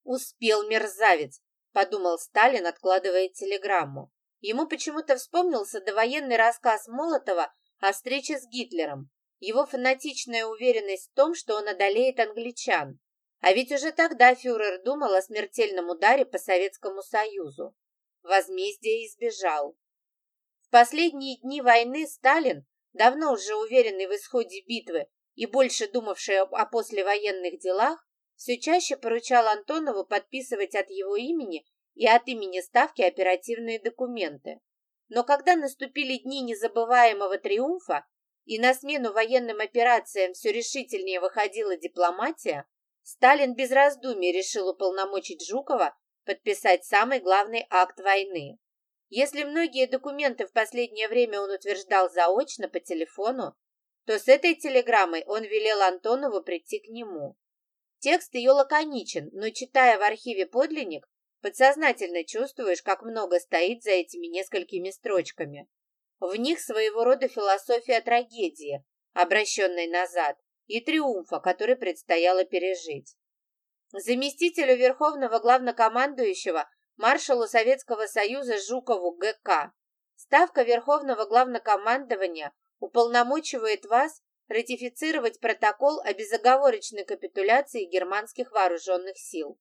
«Успел мерзавец», — подумал Сталин, откладывая телеграмму. Ему почему-то вспомнился довоенный рассказ Молотова о встрече с Гитлером, его фанатичная уверенность в том, что он одолеет англичан. А ведь уже тогда фюрер думал о смертельном ударе по Советскому Союзу. Возмездие избежал. В последние дни войны Сталин, давно уже уверенный в исходе битвы и больше думавший о послевоенных делах, все чаще поручал Антонову подписывать от его имени и от имени Ставки оперативные документы. Но когда наступили дни незабываемого триумфа, и на смену военным операциям все решительнее выходила дипломатия, Сталин без раздумий решил уполномочить Жукова подписать самый главный акт войны. Если многие документы в последнее время он утверждал заочно по телефону, то с этой телеграммой он велел Антонову прийти к нему. Текст ее лаконичен, но читая в архиве подлинник, подсознательно чувствуешь, как много стоит за этими несколькими строчками. В них своего рода философия трагедии, обращенной назад, и триумфа, который предстояло пережить. Заместителю Верховного Главнокомандующего маршалу Советского Союза Жукову ГК. Ставка Верховного Главнокомандования уполномочивает вас ратифицировать протокол о безоговорочной капитуляции германских вооруженных сил.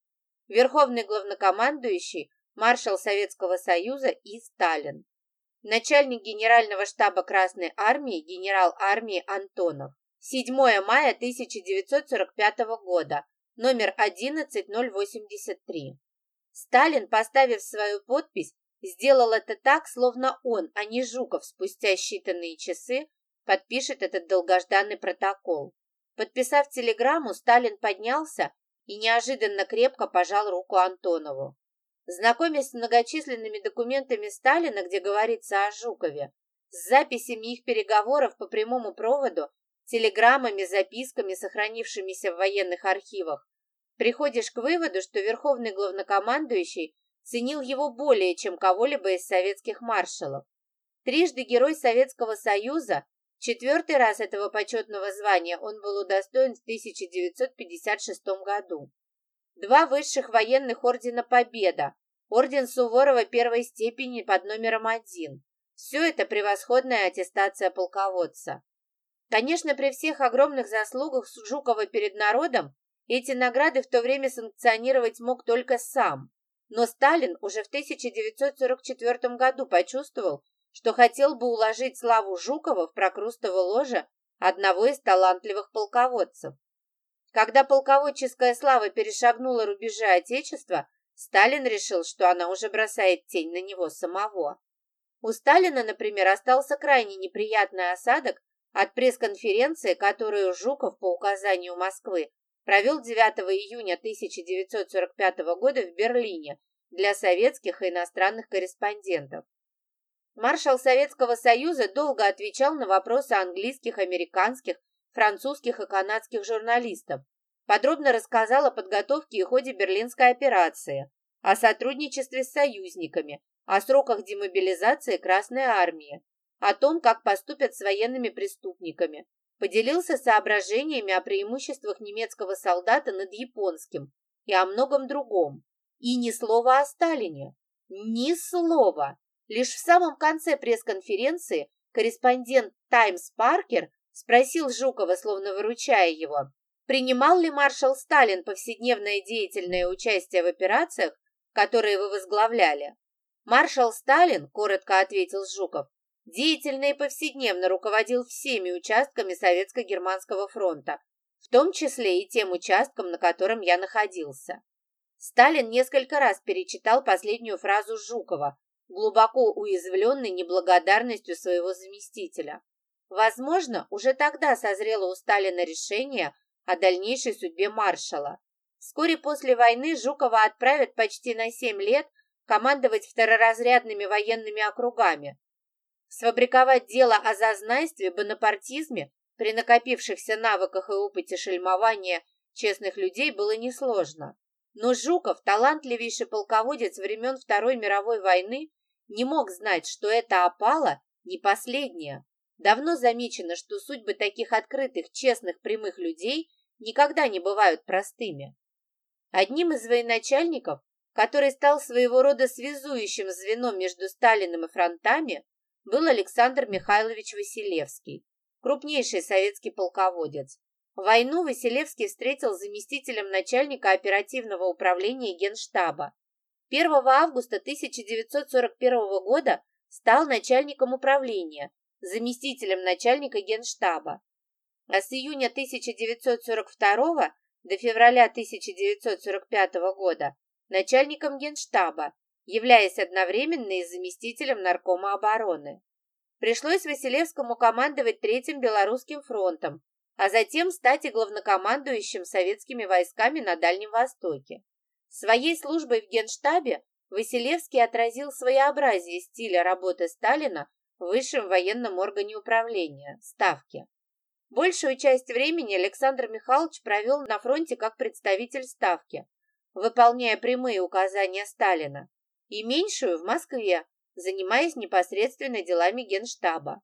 Верховный главнокомандующий, маршал Советского Союза и Сталин. Начальник Генерального штаба Красной Армии генерал армии Антонов. 7 мая 1945 года, номер 11083. Сталин, поставив свою подпись, сделал это так, словно он, а не Жуков, спустя считанные часы подпишет этот долгожданный протокол. Подписав телеграмму, Сталин поднялся и неожиданно крепко пожал руку Антонову. Знакомясь с многочисленными документами Сталина, где говорится о Жукове, с записями их переговоров по прямому проводу, телеграммами, записками, сохранившимися в военных архивах, приходишь к выводу, что верховный главнокомандующий ценил его более, чем кого-либо из советских маршалов. Трижды герой Советского Союза, четвертый раз этого почетного звания он был удостоен в 1956 году. Два высших военных ордена Победа, орден Суворова первой степени под номером один. Все это превосходная аттестация полководца. Конечно, при всех огромных заслугах Жукова перед народом эти награды в то время санкционировать мог только сам. Но Сталин уже в 1944 году почувствовал, что хотел бы уложить славу Жукова в прокрустово ложе одного из талантливых полководцев. Когда полководческая слава перешагнула рубежи Отечества, Сталин решил, что она уже бросает тень на него самого. У Сталина, например, остался крайне неприятный осадок от пресс-конференции, которую Жуков по указанию Москвы провел 9 июня 1945 года в Берлине для советских и иностранных корреспондентов. Маршал Советского Союза долго отвечал на вопросы английских, американских, французских и канадских журналистов, подробно рассказал о подготовке и ходе Берлинской операции, о сотрудничестве с союзниками, о сроках демобилизации Красной Армии, о том, как поступят с военными преступниками, поделился соображениями о преимуществах немецкого солдата над японским и о многом другом. И ни слова о Сталине. Ни слова. Лишь в самом конце пресс-конференции корреспондент «Таймс» Паркер спросил Жукова, словно выручая его, принимал ли маршал Сталин повседневное деятельное участие в операциях, которые вы возглавляли. Маршал Сталин, коротко ответил Жуков, деятельно и повседневно руководил всеми участками Советско-Германского фронта, в том числе и тем участком, на котором я находился. Сталин несколько раз перечитал последнюю фразу Жукова, глубоко уязвленный неблагодарностью своего заместителя. Возможно, уже тогда созрело у Сталина решение о дальнейшей судьбе маршала. Вскоре после войны Жукова отправят почти на 7 лет командовать второразрядными военными округами, Сфабриковать дело о зазнайстве, бонапартизме при накопившихся навыках и опыте шельмования честных людей было несложно. Но Жуков, талантливейший полководец времен Второй мировой войны, не мог знать, что это опала не последняя. Давно замечено, что судьбы таких открытых, честных, прямых людей никогда не бывают простыми. Одним из военачальников, который стал своего рода связующим звеном между Сталиным и фронтами, был Александр Михайлович Василевский, крупнейший советский полководец. Войну Василевский встретил заместителем начальника оперативного управления Генштаба. 1 августа 1941 года стал начальником управления, заместителем начальника Генштаба. А с июня 1942 до февраля 1945 года начальником Генштаба являясь одновременно и заместителем наркома обороны. Пришлось Василевскому командовать Третьим Белорусским фронтом, а затем стать и главнокомандующим советскими войсками на Дальнем Востоке. Своей службой в Генштабе Василевский отразил своеобразие стиля работы Сталина в высшем военном органе управления – Ставке. Большую часть времени Александр Михайлович провел на фронте как представитель Ставки, выполняя прямые указания Сталина, и меньшую в Москве, занимаясь непосредственно делами Генштаба.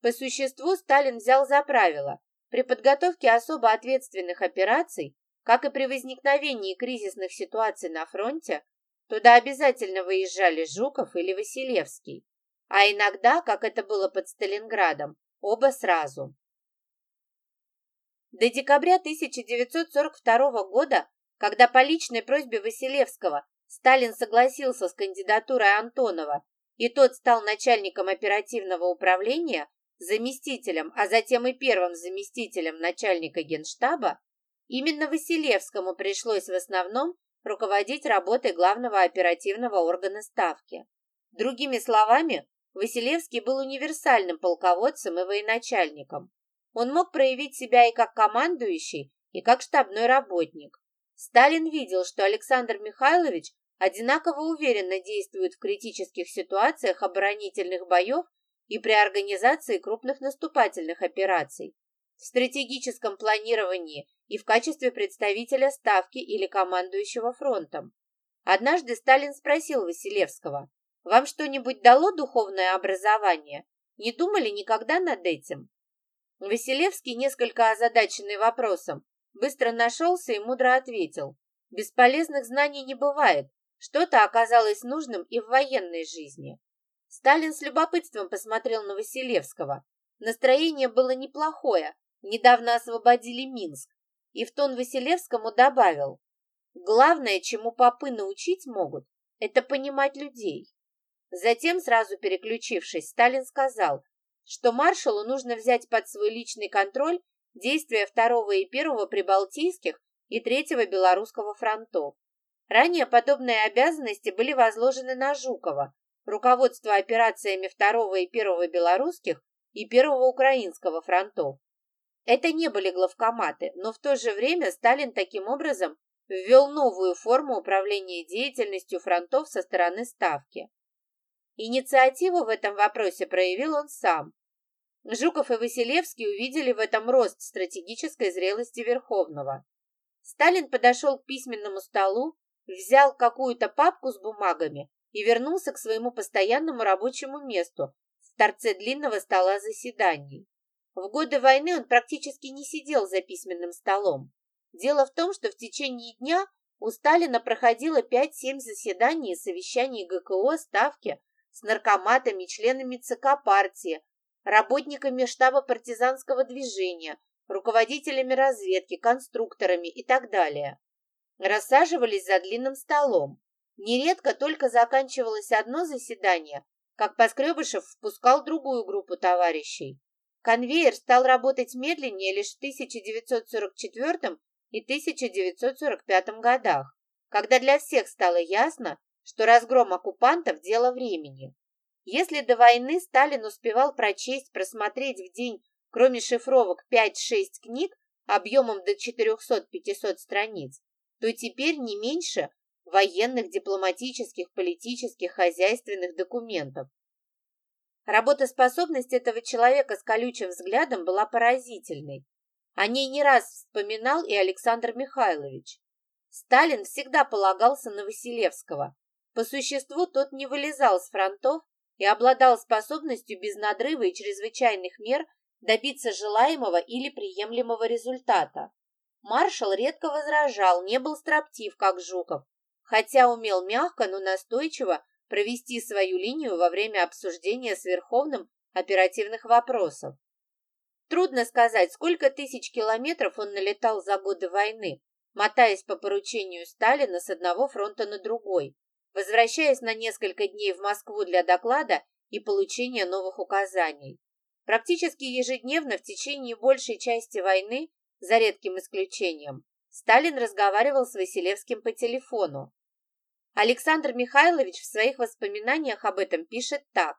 По существу Сталин взял за правило при подготовке особо ответственных операций, как и при возникновении кризисных ситуаций на фронте, туда обязательно выезжали Жуков или Василевский, а иногда, как это было под Сталинградом, оба сразу. До декабря 1942 года, когда по личной просьбе Василевского Сталин согласился с кандидатурой Антонова, и тот стал начальником оперативного управления, заместителем, а затем и первым заместителем начальника генштаба, именно Василевскому пришлось в основном руководить работой главного оперативного органа Ставки. Другими словами, Василевский был универсальным полководцем и военачальником. Он мог проявить себя и как командующий, и как штабной работник. Сталин видел, что Александр Михайлович одинаково уверенно действует в критических ситуациях оборонительных боев и при организации крупных наступательных операций, в стратегическом планировании и в качестве представителя Ставки или командующего фронтом. Однажды Сталин спросил Василевского, «Вам что-нибудь дало духовное образование? Не думали никогда над этим?» Василевский, несколько озадаченный вопросом, быстро нашелся и мудро ответил. Бесполезных знаний не бывает. Что-то оказалось нужным и в военной жизни. Сталин с любопытством посмотрел на Василевского. Настроение было неплохое. Недавно освободили Минск. И в тон Василевскому добавил. Главное, чему попы научить могут, это понимать людей. Затем, сразу переключившись, Сталин сказал, что маршалу нужно взять под свой личный контроль действия второго и первого прибалтийских и третьего белорусского фронтов. Ранее подобные обязанности были возложены на Жукова, руководство операциями второго и первого белорусских и первого украинского фронтов. Это не были главкоматы, но в то же время Сталин таким образом ввел новую форму управления деятельностью фронтов со стороны Ставки. Инициативу в этом вопросе проявил он сам, Жуков и Василевский увидели в этом рост стратегической зрелости Верховного. Сталин подошел к письменному столу, взял какую-то папку с бумагами и вернулся к своему постоянному рабочему месту в торце длинного стола заседаний. В годы войны он практически не сидел за письменным столом. Дело в том, что в течение дня у Сталина проходило 5-7 заседаний и совещаний ГКО Ставки с наркоматами, членами ЦК партии, работниками штаба партизанского движения, руководителями разведки, конструкторами и так далее. Рассаживались за длинным столом. Нередко только заканчивалось одно заседание, как Поскребышев впускал другую группу товарищей. Конвейер стал работать медленнее лишь в 1944 и 1945 годах, когда для всех стало ясно, что разгром оккупантов – дело времени. Если до войны Сталин успевал прочесть, просмотреть в день, кроме шифровок, 5-6 книг объемом до 400-500 страниц, то теперь не меньше военных, дипломатических, политических, хозяйственных документов. Работоспособность этого человека с колючим взглядом была поразительной. О ней не раз вспоминал и Александр Михайлович. Сталин всегда полагался на Василевского. По существу тот не вылезал с фронтов и обладал способностью без надрыва и чрезвычайных мер добиться желаемого или приемлемого результата. Маршал редко возражал, не был строптив, как Жуков, хотя умел мягко, но настойчиво провести свою линию во время обсуждения с Верховным оперативных вопросов. Трудно сказать, сколько тысяч километров он налетал за годы войны, мотаясь по поручению Сталина с одного фронта на другой, возвращаясь на несколько дней в Москву для доклада и получения новых указаний. Практически ежедневно в течение большей части войны, за редким исключением, Сталин разговаривал с Василевским по телефону. Александр Михайлович в своих воспоминаниях об этом пишет так.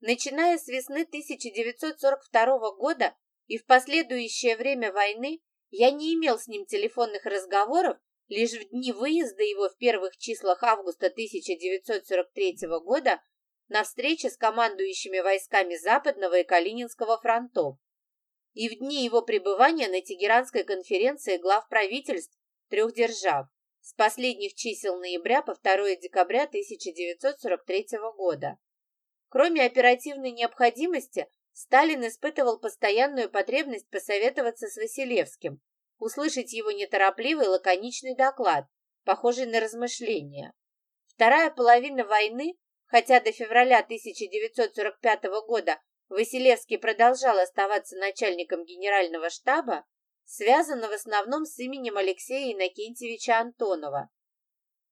Начиная с весны 1942 года и в последующее время войны я не имел с ним телефонных разговоров лишь в дни выезда его в первых числах августа 1943 года на встрече с командующими войсками Западного и Калининского фронтов и в дни его пребывания на Тегеранской конференции глав правительств трех держав с последних чисел ноября по 2 декабря 1943 года. Кроме оперативной необходимости, Сталин испытывал постоянную потребность посоветоваться с Василевским, услышать его неторопливый лаконичный доклад, похожий на размышления. Вторая половина войны, хотя до февраля 1945 года Василевский продолжал оставаться начальником генерального штаба, связана в основном с именем Алексея Иннокентьевича Антонова.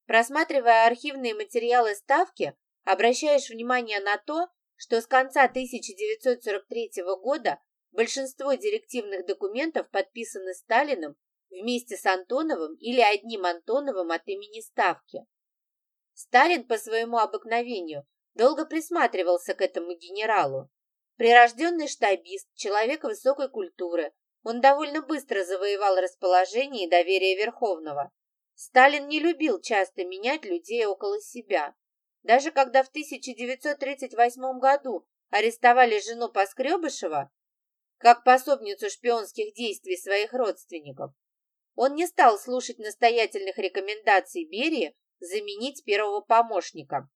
Просматривая архивные материалы Ставки, обращаешь внимание на то, что с конца 1943 года большинство директивных документов подписаны Сталиным вместе с Антоновым или одним Антоновым от имени Ставки. Сталин по своему обыкновению долго присматривался к этому генералу. Прирожденный штабист, человек высокой культуры, он довольно быстро завоевал расположение и доверие Верховного. Сталин не любил часто менять людей около себя. Даже когда в 1938 году арестовали жену Поскребышева, как пособницу шпионских действий своих родственников, он не стал слушать настоятельных рекомендаций Берии заменить первого помощника.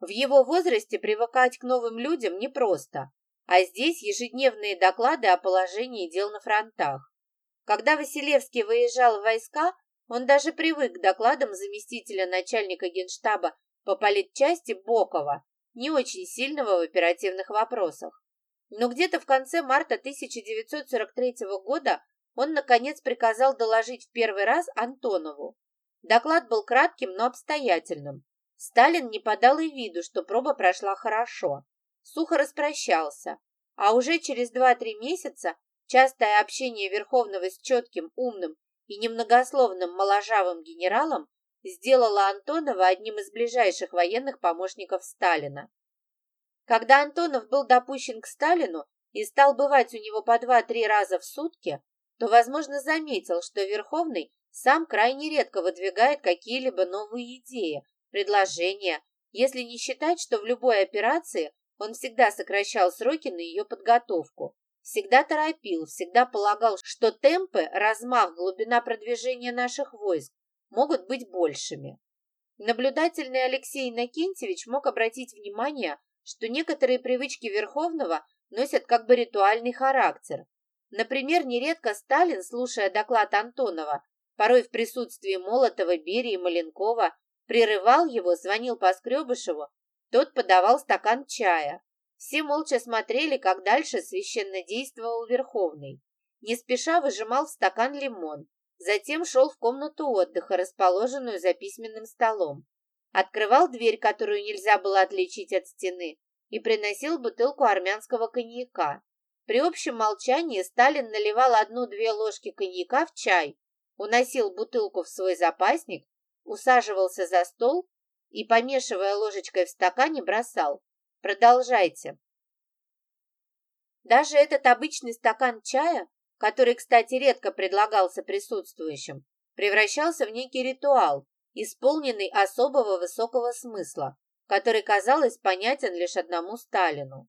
В его возрасте привыкать к новым людям непросто, а здесь ежедневные доклады о положении дел на фронтах. Когда Василевский выезжал в войска, он даже привык к докладам заместителя начальника генштаба по политчасти Бокова, не очень сильного в оперативных вопросах. Но где-то в конце марта 1943 года он, наконец, приказал доложить в первый раз Антонову. Доклад был кратким, но обстоятельным. Сталин не подал и виду, что проба прошла хорошо сухо распрощался, а уже через два-три месяца частое общение Верховного с четким, умным и немногословным моложавым генералом сделало Антонова одним из ближайших военных помощников Сталина. Когда Антонов был допущен к Сталину и стал бывать у него по два-три раза в сутки, то, возможно, заметил, что Верховный сам крайне редко выдвигает какие-либо новые идеи, предложения, если не считать, что в любой операции он всегда сокращал сроки на ее подготовку, всегда торопил, всегда полагал, что темпы, размах, глубина продвижения наших войск могут быть большими. Наблюдательный Алексей Иннокентьевич мог обратить внимание, что некоторые привычки Верховного носят как бы ритуальный характер. Например, нередко Сталин, слушая доклад Антонова, порой в присутствии Молотова, Берии, Маленкова, прерывал его, звонил Поскребышеву тот подавал стакан чая. Все молча смотрели, как дальше священно действовал Верховный. Не спеша выжимал в стакан лимон. Затем шел в комнату отдыха, расположенную за письменным столом. Открывал дверь, которую нельзя было отличить от стены, и приносил бутылку армянского коньяка. При общем молчании Сталин наливал одну-две ложки коньяка в чай, уносил бутылку в свой запасник, усаживался за стол и, помешивая ложечкой в стакане, бросал. Продолжайте. Даже этот обычный стакан чая, который, кстати, редко предлагался присутствующим, превращался в некий ритуал, исполненный особого высокого смысла, который, казалось, понятен лишь одному Сталину.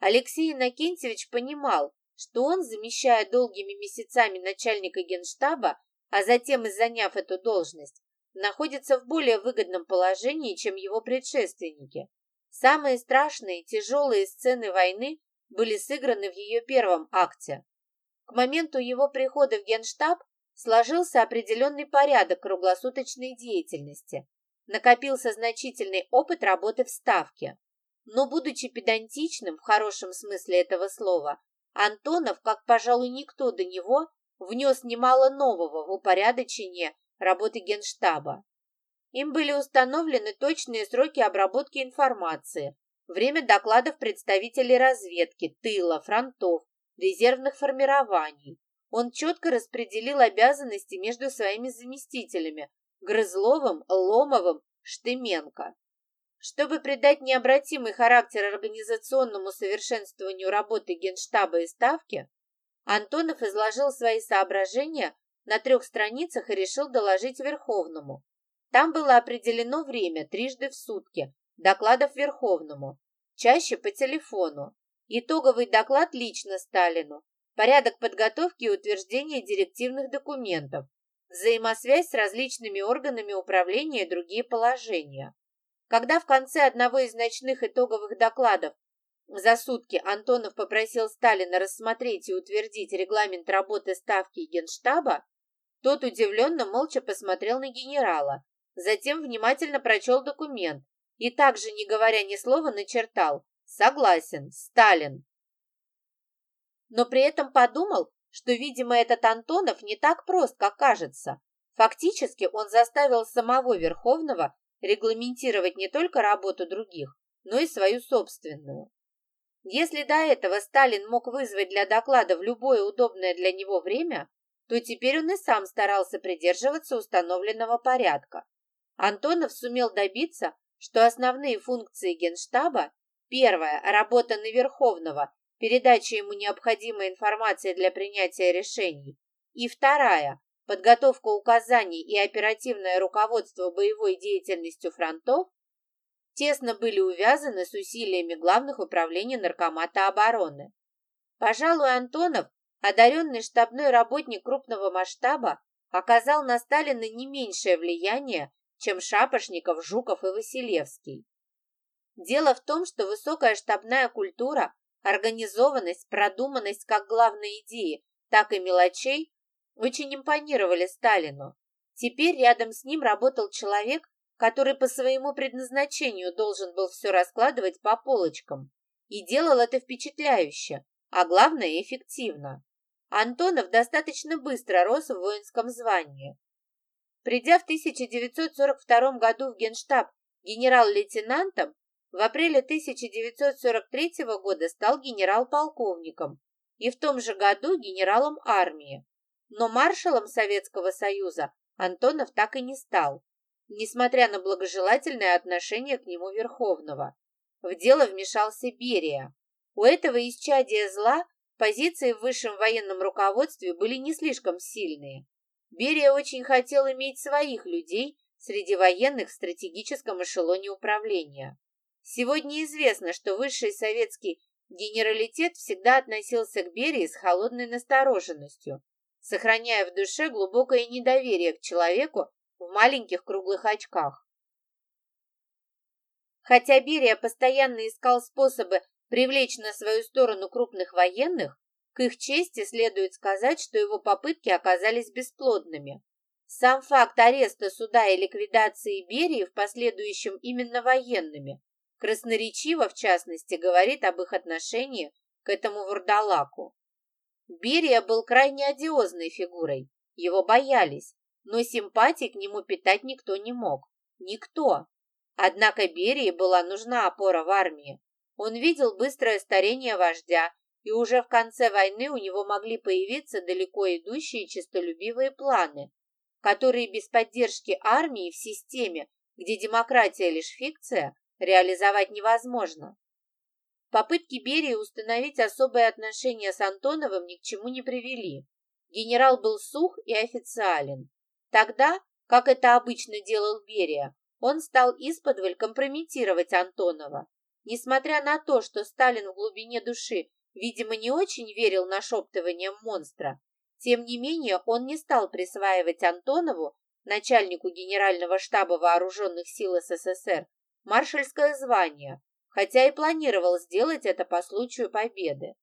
Алексей Иннокентьевич понимал, что он, замещая долгими месяцами начальника генштаба, а затем и заняв эту должность, находится в более выгодном положении, чем его предшественники. Самые страшные, тяжелые сцены войны были сыграны в ее первом акте. К моменту его прихода в Генштаб сложился определенный порядок круглосуточной деятельности, накопился значительный опыт работы в Ставке. Но, будучи педантичным в хорошем смысле этого слова, Антонов, как, пожалуй, никто до него, внес немало нового в упорядочение работы Генштаба. Им были установлены точные сроки обработки информации, время докладов представителей разведки, тыла, фронтов, резервных формирований. Он четко распределил обязанности между своими заместителями Грызловым, Ломовым, Штыменко. Чтобы придать необратимый характер организационному совершенствованию работы Генштаба и Ставки, Антонов изложил свои соображения на трех страницах и решил доложить Верховному. Там было определено время трижды в сутки докладов Верховному, чаще по телефону. Итоговый доклад лично Сталину, порядок подготовки и утверждения директивных документов, взаимосвязь с различными органами управления и другие положения. Когда в конце одного из ночных итоговых докладов за сутки Антонов попросил Сталина рассмотреть и утвердить регламент работы Ставки и Генштаба, тот удивленно молча посмотрел на генерала, затем внимательно прочел документ и также, не говоря ни слова, начертал «Согласен, Сталин». Но при этом подумал, что, видимо, этот Антонов не так прост, как кажется. Фактически он заставил самого Верховного регламентировать не только работу других, но и свою собственную. Если до этого Сталин мог вызвать для доклада в любое удобное для него время, то теперь он и сам старался придерживаться установленного порядка. Антонов сумел добиться, что основные функции Генштаба первая – работа на Верховного, передача ему необходимой информации для принятия решений, и вторая – подготовка указаний и оперативное руководство боевой деятельностью фронтов тесно были увязаны с усилиями главных управлений Наркомата обороны. Пожалуй, Антонов одаренный штабной работник крупного масштаба, оказал на Сталина не меньшее влияние, чем Шапошников, Жуков и Василевский. Дело в том, что высокая штабная культура, организованность, продуманность как главной идеи, так и мелочей очень импонировали Сталину. Теперь рядом с ним работал человек, который по своему предназначению должен был все раскладывать по полочкам. И делал это впечатляюще, а главное эффективно. Антонов достаточно быстро рос в воинском звании. Придя в 1942 году в Генштаб генерал-лейтенантом, в апреле 1943 года стал генерал-полковником и в том же году генералом армии. Но маршалом Советского Союза Антонов так и не стал, несмотря на благожелательное отношение к нему Верховного. В дело вмешался Берия. У этого исчадия зла Позиции в высшем военном руководстве были не слишком сильные. Берия очень хотел иметь своих людей среди военных в стратегическом эшелоне управления. Сегодня известно, что высший советский генералитет всегда относился к Берии с холодной настороженностью, сохраняя в душе глубокое недоверие к человеку в маленьких круглых очках. Хотя Берия постоянно искал способы привлечь на свою сторону крупных военных, к их чести следует сказать, что его попытки оказались бесплодными. Сам факт ареста суда и ликвидации Берии в последующем именно военными красноречиво, в частности, говорит об их отношении к этому вурдалаку. Берия был крайне одиозной фигурой, его боялись, но симпатии к нему питать никто не мог. Никто. Однако Берии была нужна опора в армии, он видел быстрое старение вождя, и уже в конце войны у него могли появиться далеко идущие честолюбивые планы, которые без поддержки армии в системе, где демократия лишь фикция, реализовать невозможно. Попытки Берии установить особые отношения с Антоновым ни к чему не привели. Генерал был сух и официален. Тогда, как это обычно делал Берия, он стал исподволь компрометировать Антонова, Несмотря на то, что Сталин в глубине души, видимо, не очень верил на шептывание монстра, тем не менее он не стал присваивать Антонову, начальнику Генерального штаба Вооруженных сил СССР, маршальское звание, хотя и планировал сделать это по случаю победы.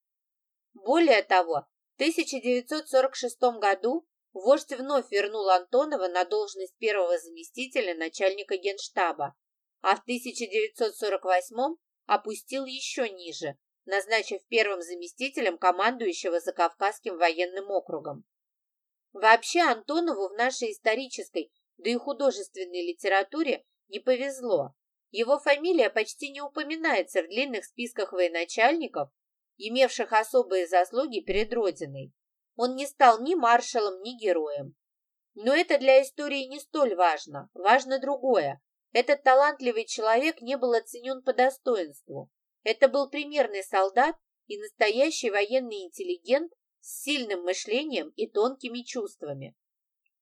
Более того, в 1946 году вождь вновь вернул Антонова на должность первого заместителя начальника Генштаба, а в 1948 опустил еще ниже, назначив первым заместителем командующего Закавказским военным округом. Вообще Антонову в нашей исторической, да и художественной литературе не повезло. Его фамилия почти не упоминается в длинных списках военачальников, имевших особые заслуги перед Родиной. Он не стал ни маршалом, ни героем. Но это для истории не столь важно. Важно другое. Этот талантливый человек не был оценен по достоинству. Это был примерный солдат и настоящий военный интеллигент с сильным мышлением и тонкими чувствами.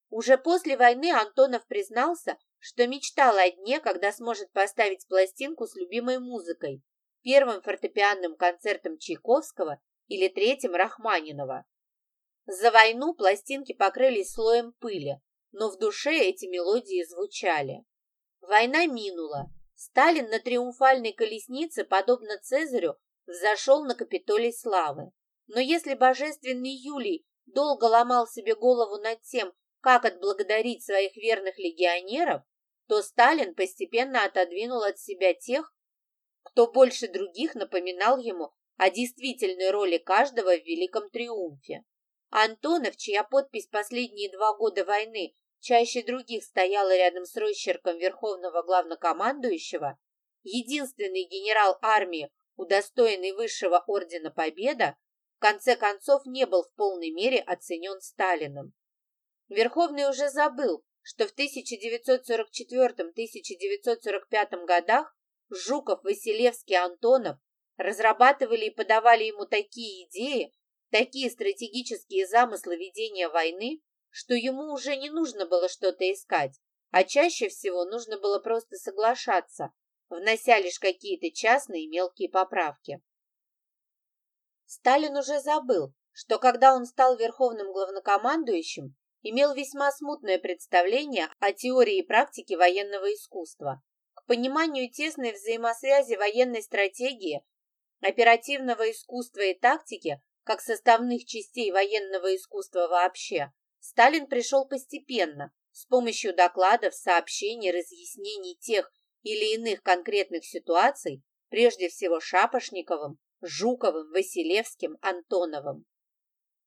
Уже после войны Антонов признался, что мечтал о дне, когда сможет поставить пластинку с любимой музыкой, первым фортепианным концертом Чайковского или третьим Рахманинова. За войну пластинки покрылись слоем пыли, но в душе эти мелодии звучали. Война минула. Сталин на триумфальной колеснице, подобно Цезарю, взошел на Капитолий славы. Но если божественный Юлий долго ломал себе голову над тем, как отблагодарить своих верных легионеров, то Сталин постепенно отодвинул от себя тех, кто больше других напоминал ему о действительной роли каждого в великом триумфе. Антонов, чья подпись последние два года войны чаще других стояла рядом с росчерком Верховного Главнокомандующего, единственный генерал армии, удостоенный высшего ордена Победа, в конце концов не был в полной мере оценен Сталиным. Верховный уже забыл, что в 1944-1945 годах Жуков, Василевский, Антонов разрабатывали и подавали ему такие идеи, такие стратегические замыслы ведения войны, что ему уже не нужно было что-то искать, а чаще всего нужно было просто соглашаться, внося лишь какие-то частные мелкие поправки. Сталин уже забыл, что когда он стал верховным главнокомандующим, имел весьма смутное представление о теории и практике военного искусства. К пониманию тесной взаимосвязи военной стратегии, оперативного искусства и тактики, как составных частей военного искусства вообще, Сталин пришел постепенно, с помощью докладов, сообщений, разъяснений тех или иных конкретных ситуаций, прежде всего Шапошниковым, Жуковым, Василевским, Антоновым.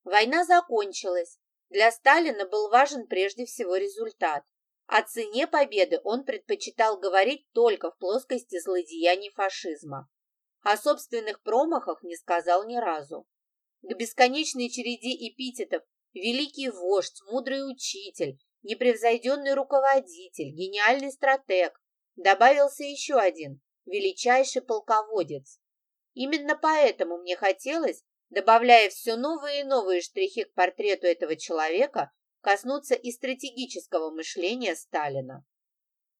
Война закончилась, для Сталина был важен прежде всего результат. О цене победы он предпочитал говорить только в плоскости злодеяний фашизма. О собственных промахах не сказал ни разу. К бесконечной череде эпитетов «великий вождь», «мудрый учитель», «непревзойденный руководитель», «гениальный стратег» добавился еще один «величайший полководец». Именно поэтому мне хотелось, добавляя все новые и новые штрихи к портрету этого человека, коснуться и стратегического мышления Сталина.